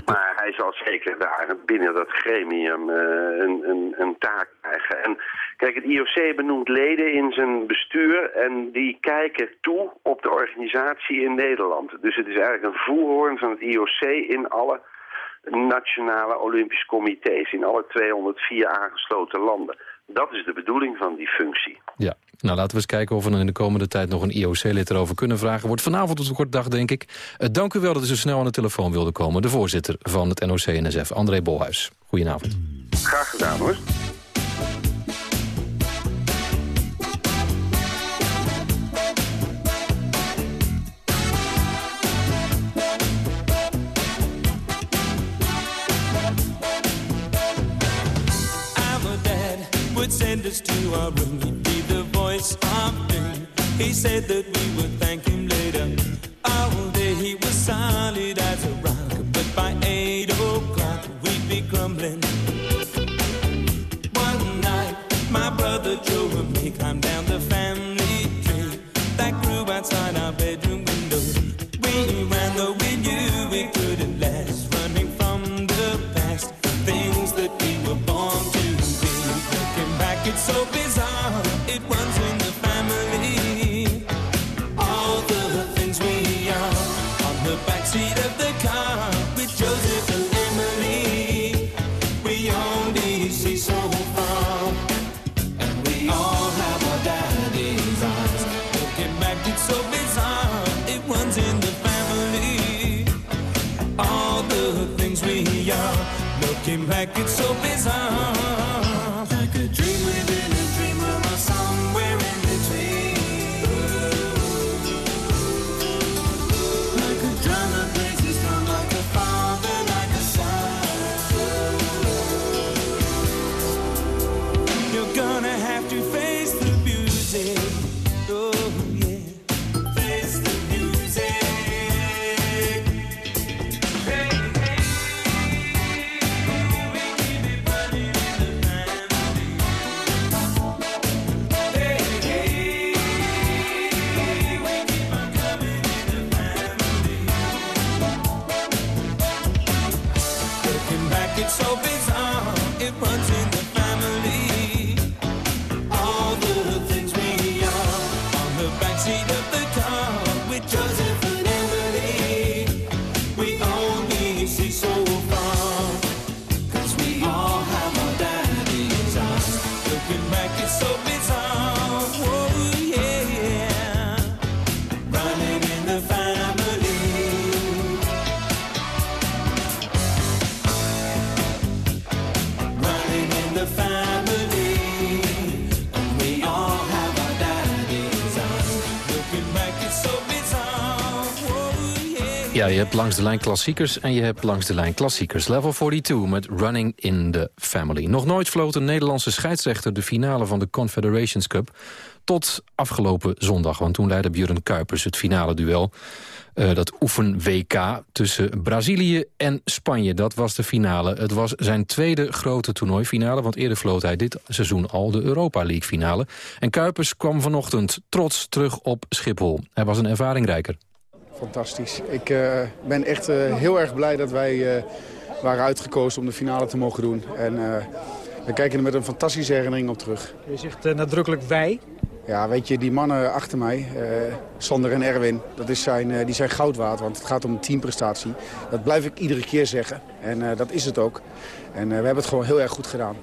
Maar hij zal zeker daar binnen dat gremium eh, een, een, een taak krijgen. En kijk, het IOC benoemt leden in zijn bestuur en die kijken toe op de organisatie in Nederland. Dus het is eigenlijk een voerhoorn van het IOC in alle nationale Olympische comité's, in alle 204 aangesloten landen. Dat is de bedoeling van die functie. Ja, nou laten we eens kijken of we dan in de komende tijd nog een IOC-lid erover kunnen vragen. Wordt vanavond op een kort dag, denk ik. Uh, dank u wel dat u zo snel aan de telefoon wilde komen. De voorzitter van het NOC-NSF, André Bolhuis. Goedenavond. Graag gedaan hoor. To our room. He'd be the voice of doom. He said that we would thank him later. All day he was solid as a rock. But by eight o'clock we'd be grumbling. One night my brother Joe langs de lijn klassiekers en je hebt langs de lijn klassiekers. Level 42 met Running in the Family. Nog nooit floot een Nederlandse scheidsrechter de finale van de Confederations Cup. Tot afgelopen zondag, want toen leidde Björn Kuipers het finale duel. Eh, dat oefen-WK tussen Brazilië en Spanje. Dat was de finale. Het was zijn tweede grote toernooifinale... want eerder floot hij dit seizoen al de Europa League finale. En Kuipers kwam vanochtend trots terug op Schiphol. Hij was een ervaringrijker. Fantastisch. Ik eh, ben echt eh, heel erg blij dat wij eh, waren uitgekozen om de finale te mogen doen. En we kijken er met een fantastische herinnering op terug. Je zegt nadrukkelijk wij. Ja, weet je, die mannen achter mij, Sander en Erwin, dat is zijn, die zijn goud waard. Want het gaat om een teamprestatie. Dat blijf ik iedere keer zeggen. En dat is het ook. En we hebben het gewoon heel erg goed gedaan.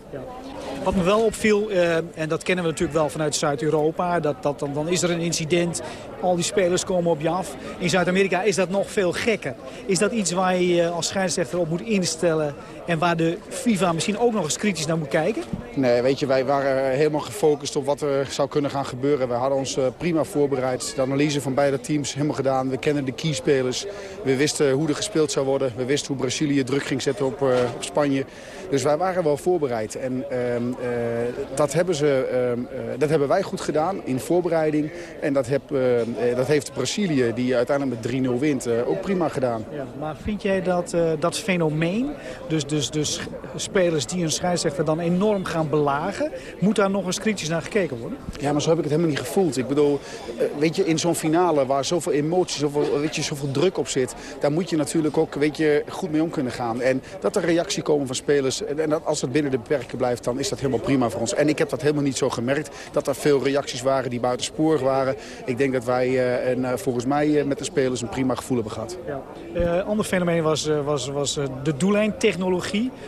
Wat me wel opviel, eh, en dat kennen we natuurlijk wel vanuit Zuid-Europa... Dat, dat, dan, dan is er een incident, al die spelers komen op je af. In Zuid-Amerika is dat nog veel gekker. Is dat iets waar je je als scheidsrechter op moet instellen... en waar de FIFA misschien ook nog eens kritisch naar moet kijken? Nee, weet je, wij waren helemaal gefocust op wat er zou kunnen gaan gebeuren. We hadden ons eh, prima voorbereid. De analyse van beide teams helemaal gedaan. We kennen de keyspelers. We wisten hoe er gespeeld zou worden. We wisten hoe Brazilië druk ging zetten op, eh, op Spanje. Dus wij waren wel voorbereid. En ehm, eh, dat, hebben ze, ehm, eh, dat hebben wij goed gedaan in voorbereiding. En dat, heb, eh, eh, dat heeft Brazilië, die uiteindelijk met 3-0 wint, ook prima gedaan. Ja, maar vind jij dat, dat fenomeen, dus, dus, dus spelers die een scheidsrechter dan enorm gaan belagen... moet daar nog eens kritisch naar gekeken worden? Ja, maar zo heb ik het helemaal niet gevoeld. Ik bedoel, eh, weet je, in zo'n finale waar zoveel emotie, zoveel, weet je, zoveel druk op zit... daar moet je natuurlijk ook weet je, goed mee om kunnen gaan. En dat er reactie komen van spelers, en dat, als het binnen de beperken blijft... dan is dat helemaal prima voor ons. En ik heb dat helemaal niet zo gemerkt, dat er veel reacties waren die buitensporig waren. Ik denk dat wij eh, en, eh, volgens mij met de spelers een prima gevoel hebben gehad. Ja. Eh, ander fenomeen was, was, was de doellijntechnologie.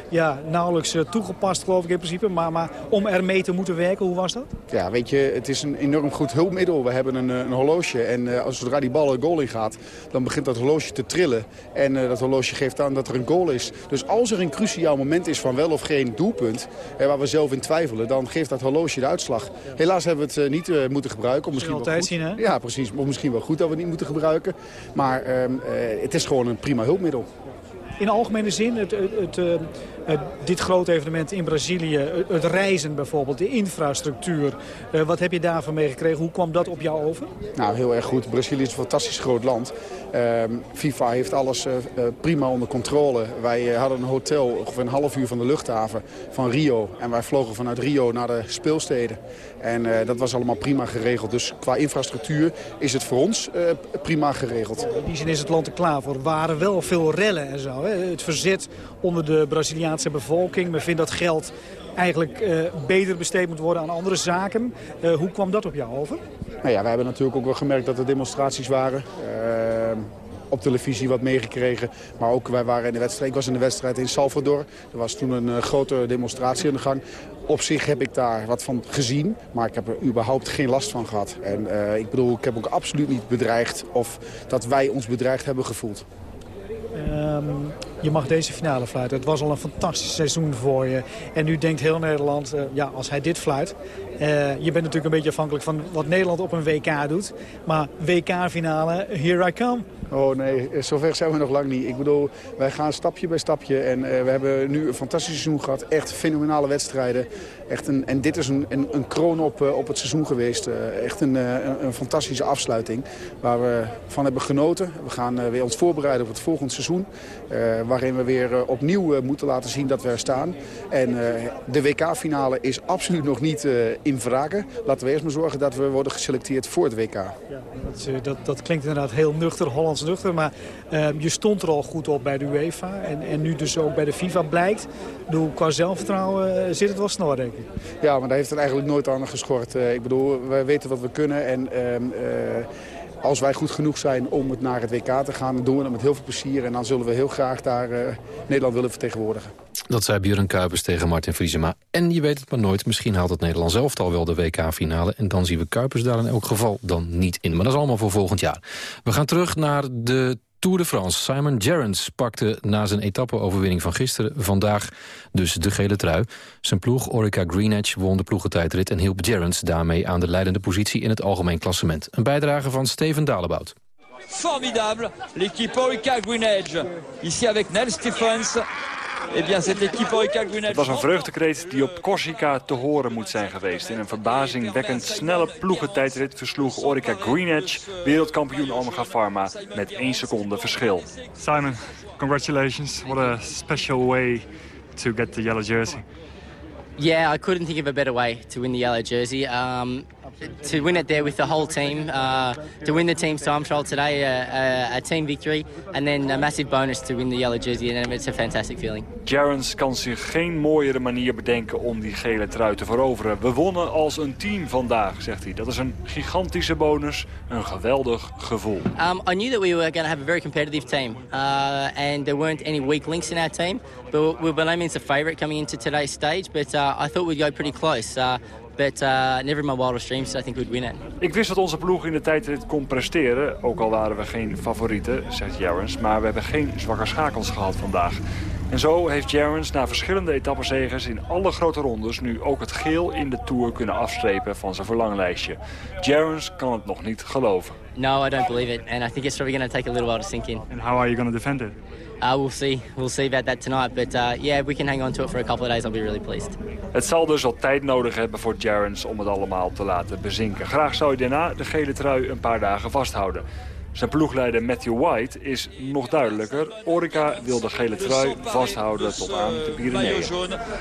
Ja, nauwelijks eh, toegepast geloof ik in principe. Maar, maar om ermee te moeten werken, hoe was dat? Ja, weet je, het is een enorm goed hulpmiddel. We hebben een, eh, een horloge en eh, als zodra die bal een goal in gaat... dan begint dat horloge te trillen. En dat horloge geeft aan dat er een goal is. Dus als er een cruciaal moment is van wel of geen doelpunt... eh, waar we zelf in twijfelen, dan geeft dat horloge de uitslag. Helaas hebben we het niet moeten gebruiken. Of misschien wel altijd goed. zien, hè? Ja, precies. Of misschien wel goed dat we het niet moeten gebruiken. Maar ehm, eh, het is gewoon een prima hulpmiddel. In algemene zin, het, het, eh, dit grote evenement in Brazilië, het, het reizen bijvoorbeeld, de infrastructuur. eh, wat heb je daarvan meegekregen? Hoe kwam dat op jou over? Nou, heel erg goed. Brazilië is een fantastisch groot land. Ehm, FIFA heeft alles eh, eh, prima onder controle. Wij eh, hadden een hotel ongeveer een half uur van de luchthaven van Rio. En wij vlogen vanuit Rio naar de speelsteden. En eh, dat was allemaal prima geregeld. Dus qua infrastructuur is het voor ons eh, prima geregeld. In die zin is het land er klaar voor. Er waren wel veel rellen en zo. Hè? Het verzet onder de Braziliaanse bevolking. Men vindt dat geld eigenlijk eh, beter besteed moet worden aan andere zaken. Eh, hoe kwam dat op jou over? Nou ja, wij hebben natuurlijk ook wel gemerkt dat er demonstraties waren. Ehm, op televisie wat meegekregen. Maar ook wij waren in de wedstrijd. Ik was in de wedstrijd in Salvador. Er was toen een eh, grote demonstratie aan de gang. Op zich heb ik daar wat van gezien, maar ik heb er überhaupt geen last van gehad. En eh, ik bedoel, ik heb ook absoluut niet bedreigd of dat wij ons bedreigd hebben gevoeld. Ehm, je mag deze finale fluiten. Het was al een fantastisch seizoen voor je. En nu denkt heel Nederland, eh, ja, als hij dit fluit... eh, je bent natuurlijk een beetje afhankelijk van wat Nederland op een WK doet. Maar WK-finale, here I come. Oh nee, zover zijn we nog lang niet. Ik bedoel, wij gaan stapje bij stapje. En eh, we hebben nu een fantastisch seizoen gehad. Echt fenomenale wedstrijden. Echt een, en dit is een, een, een kroon op, eh, op het seizoen geweest. Echt een, een, fantastische afsluiting. Waar we van hebben genoten. We gaan weer ons voorbereiden op het volgende seizoen. waarin we weer opnieuw moeten laten zien dat we er staan. En de WK-finale is absoluut nog niet in vragen. Laten we eerst maar zorgen dat we worden geselecteerd voor het WK. Ja, dat, eh, dat, dat klinkt inderdaad heel nuchter, Hollands nuchter. Maar eh, je stond er al goed op bij de UEFA. En, en nu dus ook bij de FIFA blijkt. Bedoel, qua zelfvertrouwen eh, zit het wel snor, denk ik. Ja, maar daar heeft het eigenlijk nooit aan geschort. Eh, ik bedoel, wij weten wat we kunnen. En ehm, eh, als wij goed genoeg zijn om het naar het WK te gaan... dan doen we dat met heel veel plezier. En dan zullen we heel graag daar eh, Nederland willen vertegenwoordigen. Dat zei Björn Kuipers tegen Martin Vriesema. En je weet het maar nooit, misschien haalt het Nederland zelf al wel de WK-finale... en dan zien we Kuipers daar in elk geval dan niet in. Maar dat is allemaal voor volgend jaar. We gaan terug naar de Tour de France. Simon Gerrans pakte na zijn etappe-overwinning van gisteren... vandaag dus de gele trui. Zijn ploeg, Orica Greenedge, won de ploegentijdrit... en hielp Gerrans daarmee aan de leidende positie in het algemeen klassement. Een bijdrage van Steven Dalebout. formidable. L'équipe Orica Green Edge, ici avec Nel Stephens. Eh bien, cette équipe Orica Green Het was een vreugdekreet die op Corsica te horen moet zijn geweest. In een verbazingwekkend snelle ploegentijdrit versloeg Orica Greenedge wereldkampioen Omega Pharma met 1 seconde verschil. Simon, congratulations. What a special way to get the yellow jersey. Yeah, I couldn't think of a better way to win the yellow jersey. Um, to win it there with the whole team, uh, to win the team's time trial today, uh, a, a team victory, and then a massive bonus to win the yellow jersey, and it's a fantastic feeling. Jarens kan zich geen mooiere manier bedenken om die gele trui te veroveren. We wonnen als een team vandaag, zegt hij. Dat is een gigantische bonus, een geweldig gevoel. Um, I knew that we were going to have a very competitive team, uh, and there weren't any weak links in our team. But we were by no means a favourite coming into today's stage. But uh, I thought we'd go pretty close. Uh, but uh, never in my wildest dreams I think we'd win it. Ik wist dat onze ploeg in de tijdrit kon presteren. Ook al waren we geen favorieten, zegt Jarens. Maar we hebben geen zwakke schakels gehad vandaag. En zo heeft Jarens na verschillende etappenzegers in alle grote rondes... nu ook het geel in de Tour kunnen afstrepen van zijn verlanglijstje. Jarens kan het nog niet geloven. No, I don't believe it. And I think it's probably going to take a little while to sink in. And how are you going to defend it? Uh, we'll see. We'll see about that tonight. But uh, yeah, if we can hang on to it for a couple of days, I'll be really pleased. Het zal dus al tijd nodig hebben voor Jarens om het allemaal te laten bezinken. Graag zou hij daarna de gele trui een paar dagen vasthouden. Zijn ploegleider Matthew White is nog duidelijker. Orica wil de gele trui vasthouden tot aan de Pyreneeën.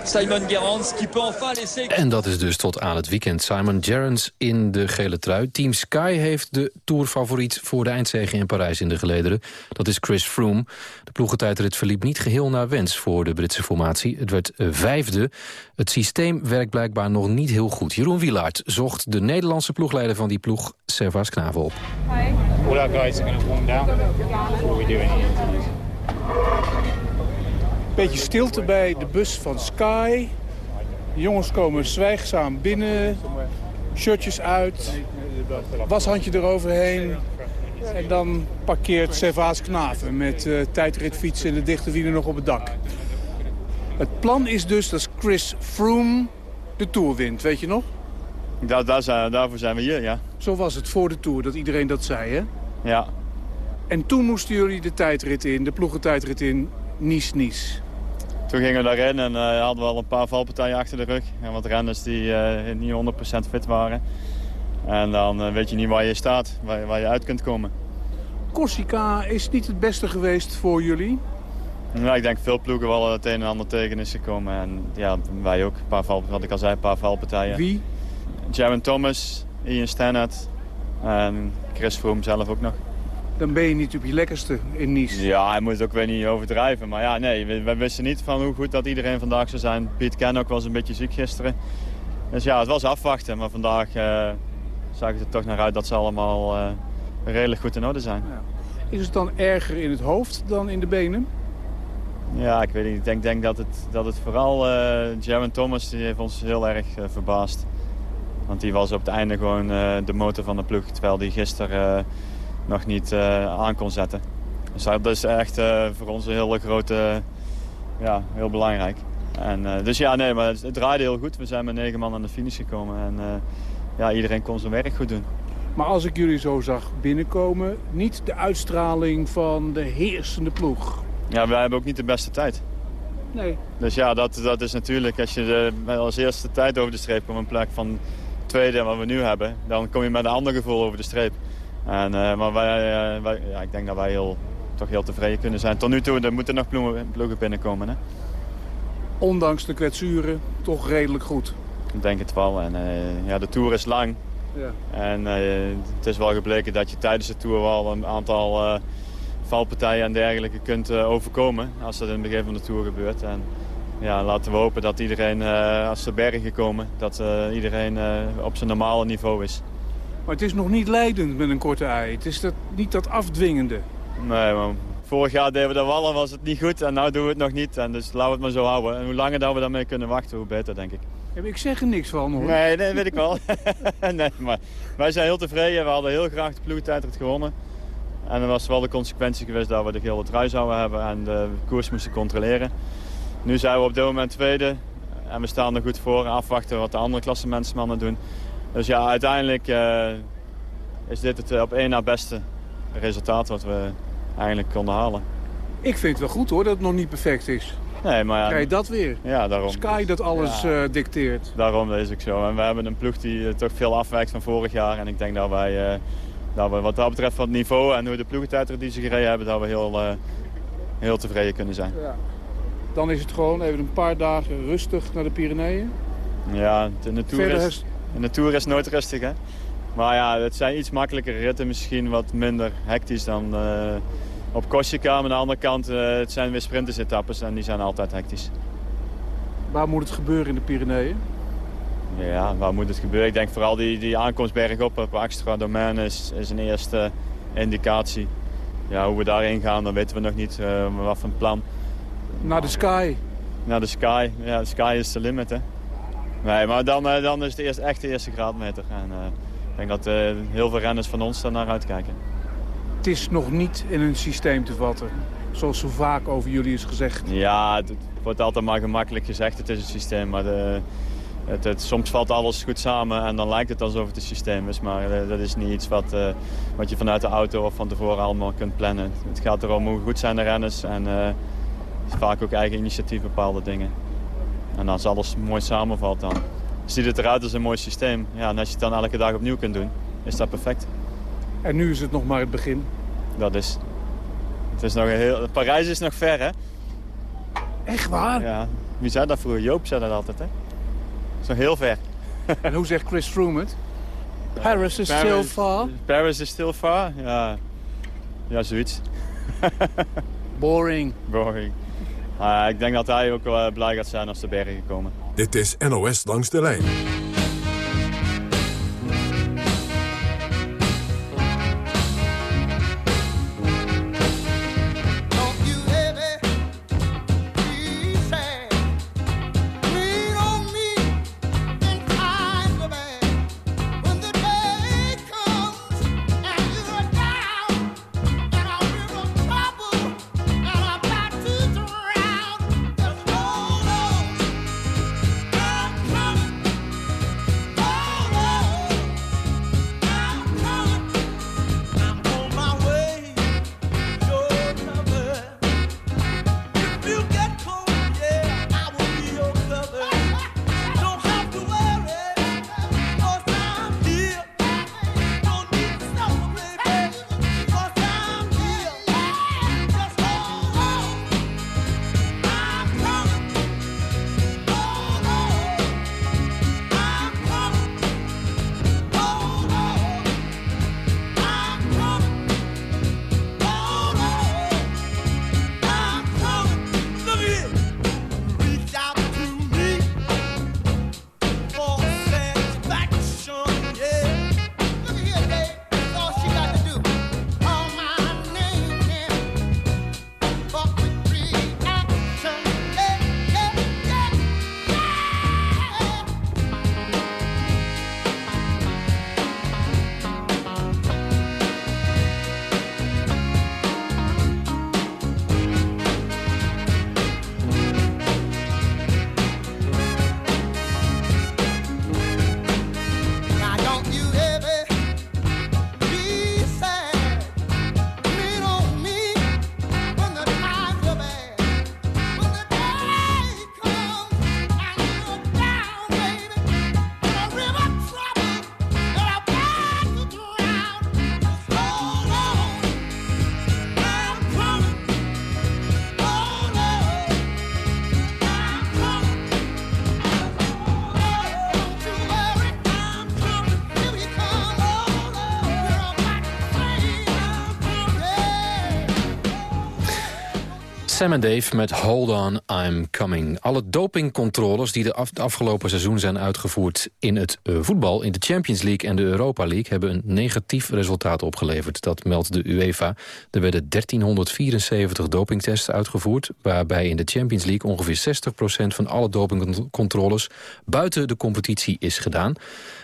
Simon Gerrans qui peut enfin laisser... En dat is dus tot aan het weekend. Simon Gerrans in de gele trui. Team Sky heeft de tourfavoriet voor de eindzege in Parijs in de gelederen. Dat is Chris Froome. De ploegentijdrit verliep niet geheel naar wens voor de Britse formatie. Het werd eh, vijfde. Het systeem werkt blijkbaar nog niet heel goed. Jeroen Wielaert zocht de Nederlandse ploegleider van die ploeg, Servaas Knavel, op. guys are going to warm down before we do any interviews. Beetje stilte bij de bus van Sky. De jongens komen zwijgzaam binnen. Shirtjes uit. Washandje eroverheen. En dan parkeert Servaas Knaven met uh, tijdritfietsen en de dichte wielen nog op het dak. Het plan is dus dat Chris Froome de Tour wint, weet je nog? Daar, daar zijn, daarvoor zijn we hier, ja. Zo was het voor de Tour, dat iedereen dat zei, hè? Ja. En toen moesten jullie de tijdrit in, de ploegentijdrit in Nice-Nice. Toen gingen we daarin en uh, hadden we al een paar valpartijen achter de rug. En wat renners die uh, niet 100% fit waren. En dan uh, weet je niet waar je staat, waar, waar je uit kunt komen. Corsica is niet het beste geweest voor jullie? Ja, ik denk veel ploegen wel het een en ander tegen is gekomen. En ja, wij ook. Een paar val, wat ik al zei, een paar valpartijen. Wie? Jaron Thomas, Ian Stannard en Chris Froome zelf ook nog. Dan ben je niet op je lekkerste in Nice. Ja, hij moet het ook weer niet overdrijven. Maar ja, nee, we, we, wisten niet van hoe goed dat iedereen vandaag zou zijn. Piet Ken ook was een beetje ziek gisteren. Dus ja, het was afwachten. Maar vandaag uh, zag het er toch naar uit dat ze allemaal uh, redelijk goed in orde zijn. Ja. Is het dan erger in het hoofd dan in de benen? Ja, ik weet niet. Ik denk, denk dat, het, dat het vooral uh, Jaron Thomas die heeft ons heel erg verbaasd. Want die was op het einde gewoon uh, de motor van de ploeg. Terwijl die gisteren uh, nog niet uh, aan kon zetten. Dus dat is echt voor ons een hele grote, ja, heel belangrijk. En, dus ja, nee, maar het, het, draaide heel goed. We zijn met negen man aan de finish gekomen. En ja, iedereen kon zijn werk goed doen. Maar als ik jullie zo zag binnenkomen, niet de uitstraling van de heersende ploeg. Ja, wij hebben ook niet de beste tijd. Nee. Dus ja, dat, dat is natuurlijk, als je de, als eerste tijd over de streep komt, een plek van tweede wat we nu hebben, dan kom je met een ander gevoel over de streep. En, uh, maar wij, uh, wij, ja, ik denk dat wij heel, toch heel tevreden kunnen zijn. Tot nu toe er moeten nog ploegen, ploegen binnenkomen. Hè? Ondanks de kwetsuren toch redelijk goed? Ik denk het wel. En, uh, ja, de Tour is lang. Ja. En het is wel gebleken dat je tijdens de Tour wel een aantal valpartijen en dergelijke kunt overkomen. Als dat in het begin van de Tour gebeurt. En, ja, laten we hopen dat iedereen, uh, als ze bergen komen, dat uh, iedereen uh, op zijn normale niveau is. Maar het is nog niet leidend met een korte ei. Het is dat, niet dat afdwingende. Nee, maar vorig jaar deden we dat wel en was het niet goed en nu doen we het nog niet. En dus laten we het maar zo houden. En hoe langer dat we daarmee kunnen wachten, hoe beter, denk ik. Ja, ik zeg er niks van, hoor. Nee, dat weet ik wel. [laughs] nee, maar wij zijn heel tevreden. We hadden heel graag de ploegtijdrit gewonnen. En dat was wel de consequentie geweest dat we de gele trui zouden hebben en de koers moesten controleren. Nu zijn we op dit moment tweede en we staan er goed voor. Afwachten wat de andere klassementsmannen doen. Dus ja, uiteindelijk uh, is dit het op één na beste resultaat wat we eigenlijk konden halen. Ik vind het wel goed hoor, dat het nog niet perfect is. Nee, maar ja, Krijg je dat weer? Ja, daarom. Sky dat alles ja, uh, dicteert. Daarom is het zo. En we hebben een ploeg die uh, toch veel afwijkt van vorig jaar. En ik denk dat wij, dat we wat dat betreft van het niveau en hoe de ploegentijd die ze gereden hebben, dat we heel, heel tevreden kunnen zijn. Ja. Dan is het gewoon even een paar dagen rustig naar de Pyreneeën. Ja, de Tour, is, de tour is nooit rustig, hè. Maar ja, het zijn iets makkelijkere ritten. Misschien wat minder hectisch dan uh, op Corsica. Maar aan de andere kant, uh, het zijn weer sprintersetappes en die zijn altijd hectisch. Waar moet het gebeuren in de Pyreneeën? Ja, waar moet het gebeuren? Ik denk vooral die, die aankomst bergop op Extra Domaine is, is een eerste indicatie. Ja, hoe we daarin gaan, dan weten we nog niet. Uh, wat voor een plan. Naar de Sky. Naar de Sky. Ja, de Sky is de limit, hè. Nee, maar dan, eh, dan is het eerst, echt de eerste graadmeter. En, eh, ik denk dat eh, heel veel renners van ons daar naar uitkijken. Het is nog niet in een systeem te vatten. Zoals zo vaak over jullie is gezegd. Ja, het, het wordt altijd maar gemakkelijk gezegd, het is een systeem. Maar de, het, het- soms valt alles goed samen en dan lijkt het alsof het een systeem is. Maar dat is niet iets wat, wat je vanuit de auto of van tevoren allemaal kunt plannen. Het gaat erom hoe goed zijn de renners en het is vaak ook eigen initiatief bepaalde dingen. En als alles mooi samenvalt dan ziet het eruit als een mooi systeem. Ja, en als je het dan elke dag opnieuw kunt doen, is dat perfect. En nu is het nog maar het begin. Dat is. Het is nog een heel... Parijs is nog ver, hè? Echt waar? Ja. Wie zei dat vroeger? Joop zei dat altijd, hè? Nog heel ver. [laughs] En hoe zegt Chris Froome het? Paris is still far. Paris is still far? Ja, ja zoiets. [laughs] Boring. Boring. Ah, ik denk dat hij ook wel eh, blij gaat zijn als de bergen komen. Dit is NOS Langs de Lijn. Sam en Dave met Hold On, I'm Coming. Alle dopingcontroles die de, af, de afgelopen seizoen zijn uitgevoerd... in het eh, voetbal, in de Champions League en de Europa League... hebben een negatief resultaat opgeleverd. Dat meldt de UEFA. Er werden 1374 dopingtests uitgevoerd... waarbij in de Champions League ongeveer 60% van alle dopingcontroles... buiten de competitie is gedaan.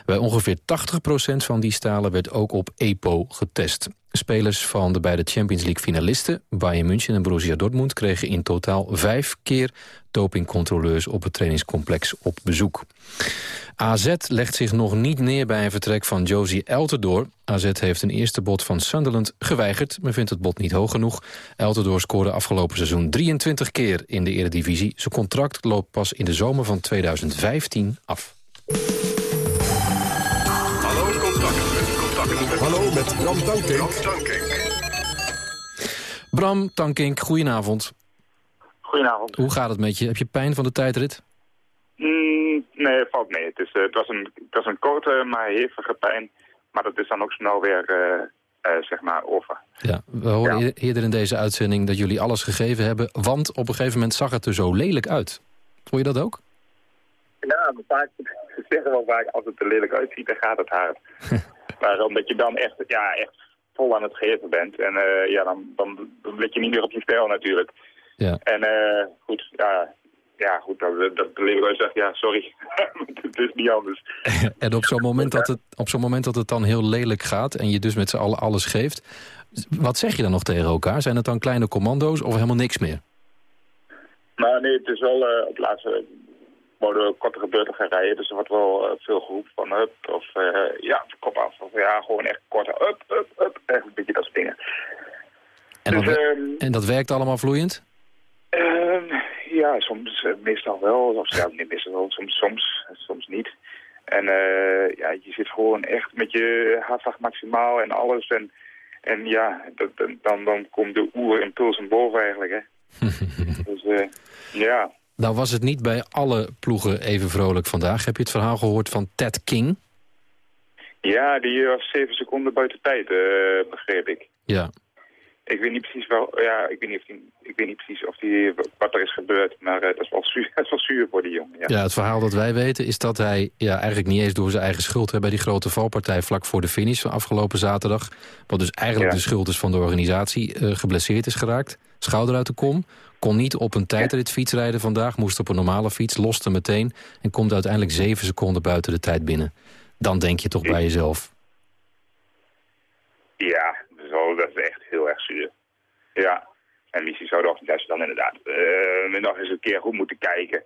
Bij ongeveer 80% van die stalen werd ook op EPO getest. Spelers van de beide Champions League finalisten... Bayern München en Borussia Dortmund kregen in totaal vijf keer dopingcontroleurs op het trainingscomplex op bezoek. AZ legt zich nog niet neer bij een vertrek van Josie Elterdoor. AZ heeft een eerste bod van Sunderland geweigerd, maar vindt het bod niet hoog genoeg. Elterdoor scoorde afgelopen seizoen 23 keer in de eredivisie. Zijn contract loopt pas in de zomer van 2015 af. Hallo, met Bram Tankink. Bram Tankink, goedenavond. Goedenavond. Hoe gaat het met je? Heb je pijn van de tijdrit? Mm, nee, valt mee. Het, is, eh, het, was een, het was een korte, maar hevige pijn. Maar dat is dan ook snel weer, eh, eh, zeg maar, over. Ja, we horen eer- eerder in deze uitzending dat jullie alles gegeven hebben... want op een gegeven moment zag het er zo lelijk uit. Vond je dat ook? Ja, maar vaak, ze zeggen wel vaak, als het er lelijk uitziet, dan gaat het hard. [laughs] maar omdat je dan echt, ja, echt vol aan het geven bent. En eh, ja, dan, dan, dan let je niet meer op je stijl natuurlijk. Ja. En eh, goed, ja, ja, goed, dat, dat de Leeuwen zegt, ja, sorry, [laughs] het is niet anders. [laughs] En op zo'n moment, dat het- op zo'n moment dat het dan heel lelijk gaat... en je dus met z'n allen alles geeft... wat zeg je dan nog tegen elkaar? Zijn het dan kleine commando's of helemaal niks meer? Maar nee, het is wel, eh, op laatste worden we kortere beurten gaan rijden. Dus er wordt wel eh, veel geroepen van hup, of eh, ja, kop af. Of ja, gewoon echt korte up, up, up. Echt een beetje dat soort dingen. En dat, Dus, ehm, en dat werkt allemaal vloeiend? Ehm, ja, soms eh, meestal wel. Of ja, niet meestal wel, soms, soms, soms niet. En ja, je zit gewoon echt met je hartslag maximaal en alles. En, en ja, dat, dan, dan, komt de oerimpulsen boven eigenlijk, hè. [laughs] dus ja. Nou was het niet bij alle ploegen even vrolijk vandaag. Heb je het verhaal gehoord van Ted King? Ja, die was zeven seconden buiten tijd, eh, begreep ik. Ja. Ik weet niet precies wel, ja, ik weet niet, of die, ik weet niet precies of die, wat er is gebeurd, maar eh, dat, is wel zuur, [laughs] dat is wel zuur voor die jongen. Ja. Ja, het verhaal dat wij weten is dat hij ja, eigenlijk niet eens door zijn eigen schuld... hè, bij die grote valpartij vlak voor de finish van afgelopen zaterdag... wat dus eigenlijk Ja. de schuld is van de organisatie, eh, geblesseerd is geraakt. Schouder uit de kom, kon niet op een tijdrit fietsrijden vandaag... moest op een normale fiets, loste meteen... en komt uiteindelijk zeven seconden buiten de tijd binnen. Dan denk je toch bij jezelf... Ja, dat is, wel, dat is echt heel erg zuur. Ja, en misschien zou de organisatie dan inderdaad eh, nog eens een keer goed moeten kijken.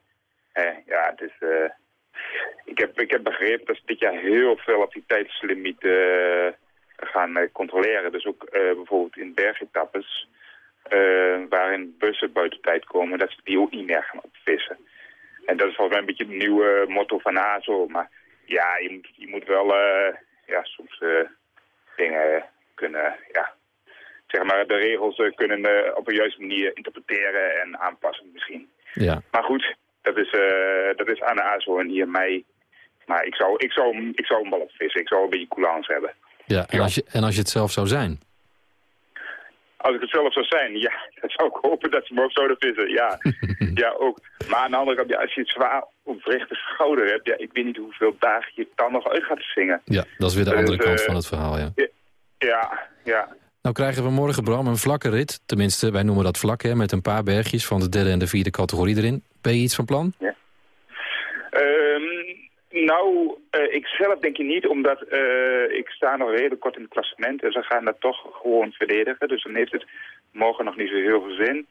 Ja, het is... eh, ik, heb, ik heb begrepen dat ze dit jaar heel veel op die tijdslimiet eh, gaan controleren. Dus ook bijvoorbeeld in bergetappes, waarin bussen buiten tijd komen, dat ze die ook niet meer gaan opvissen. En dat is volgens mij een beetje het nieuwe motto van ASO. Maar ja, je moet, je moet wel ja, soms dingen kunnen, ja, zeg maar, de regels eh, kunnen eh, op een juiste manier interpreteren en aanpassen misschien. Ja. Maar goed, dat is, eh, dat is aan de ASO en hier mij. Maar ik zou, ik, zou, hem- ik zou hem wel opvissen. Ik zou een beetje coulance hebben. Ja, en, Als je, en als je het zelf zou zijn? Als ik het zelf zou zijn, ja, [laughs] dan zou ik hopen dat ze me ook zouden vissen. Ja, [laughs] ja ook. Maar aan de andere kant, ja, als je het zwaar op rechte schouder hebt, ja, ik weet niet hoeveel dagen je dan nog uit gaat zingen. Ja, dat is weer de Dus, andere kant van het verhaal, ja. Ja, ja. Nou krijgen we morgen, Bram, een vlakke rit. Tenminste, wij noemen dat vlak, hè, met een paar bergjes van de derde en de vierde categorie erin. Ben je iets van plan? Ehm, nou, eh, ik zelf denk je niet, omdat eh, ik sta nog redelijk kort in het klassement. En ze gaan dat toch gewoon verdedigen. Dus dan heeft het morgen nog niet zo heel veel zin.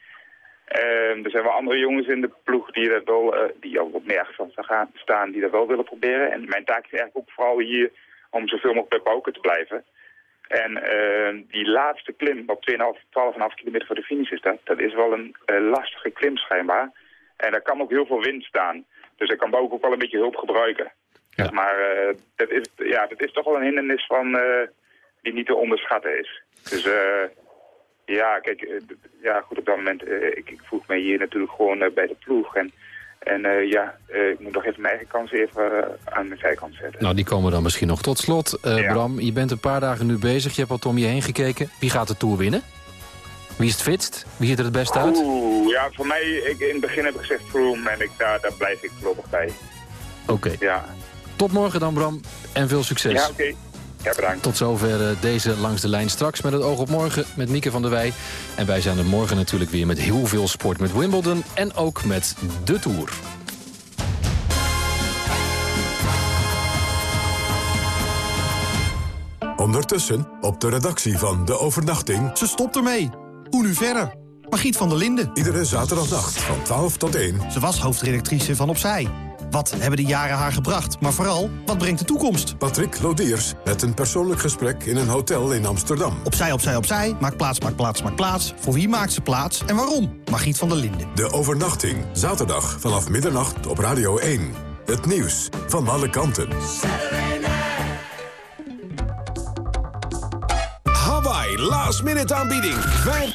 Ehm, er zijn wel andere jongens in de ploeg die, dat wel, eh, die al op meer van gaan staan, die dat wel willen proberen. En mijn taak is eigenlijk ook vooral hier om zoveel mogelijk bij Pauken te blijven. En ehm, die laatste klim op 2,5, 12,5 kilometer voor de finish is dat. Dat is wel een eh, lastige klim schijnbaar. En daar kan ook heel veel wind staan. Dus daar kan Bouke ook wel een beetje hulp gebruiken. Maar eh, dat, is, ja, dat is toch wel een hindernis van, eh, die niet te onderschatten is. Dus ja, kijk, ja, goed, op dat moment, ik, ik voeg me hier natuurlijk gewoon bij de ploeg. En, en eh, ja, eh, ik moet nog even mijn eigen kans even eh, aan de zijkant zetten. Nou, die komen dan misschien nog tot slot. Bram, je bent een paar dagen nu bezig. Je hebt al om je heen gekeken. Wie gaat de Tour winnen? Wie is het fitst? Wie ziet er het best uit? Oeh, ja, voor mij, ik, in het begin heb ik gezegd Froome en ik, daar, daar blijf ik voorlopig bij. Oké. Ja. Tot morgen dan, Bram. En veel succes. Ja, oké. Ja, bedankt. Tot zover eh, deze Langs de Lijn. Straks met het oog op morgen met Mieke van der Wij. En wij zijn er morgen natuurlijk weer met heel veel sport. Met Wimbledon en ook met de Tour. Ondertussen op de redactie van De Overnachting... Ze stopt ermee. Hoe nu verder? Margriet van der Linden. Iedere zaterdagnacht van 12 tot 1. Ze was hoofdredactrice van Opzij. Wat hebben de jaren haar gebracht? Maar vooral, wat brengt de toekomst? Patrick Lodiers met een persoonlijk gesprek in een hotel in Amsterdam. Opzij, opzij, opzij. Maak plaats, maak plaats, maak plaats. Voor wie maakt ze plaats en waarom? Margriet van der Linden. De Overnachting, zaterdag vanaf middernacht op Radio 1. Het nieuws van alle kanten. Hawaii, last minute aanbieding. Wij...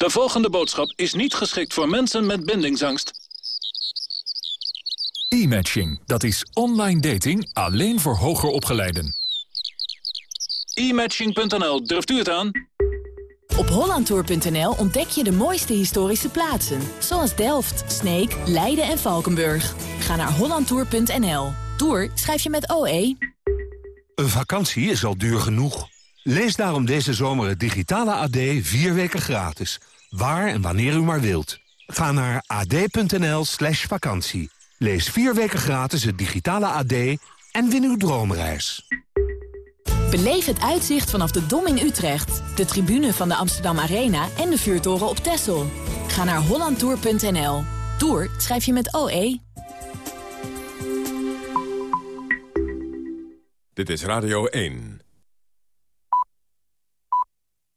De volgende boodschap is niet geschikt voor mensen met bindingsangst. E-matching, dat is online dating alleen voor hoger opgeleiden. E-matching.nl, durft u het aan? Op hollandtour.nl ontdek je de mooiste historische plaatsen. Zoals Delft, Sneek, Leiden en Valkenburg. Ga naar hollandtour.nl. Tour schrijf je met OE. Een vakantie is al duur genoeg. Lees daarom deze zomer het digitale AD vier weken gratis. Waar en wanneer u maar wilt. Ga naar ad.nl slash vakantie. Lees vier weken gratis het digitale AD en win uw droomreis. Beleef het uitzicht vanaf de Dom in Utrecht, de tribune van de Amsterdam Arena en de vuurtoren op Texel. Ga naar hollandtour.nl. Tour schrijf je met OE. Dit is Radio 1.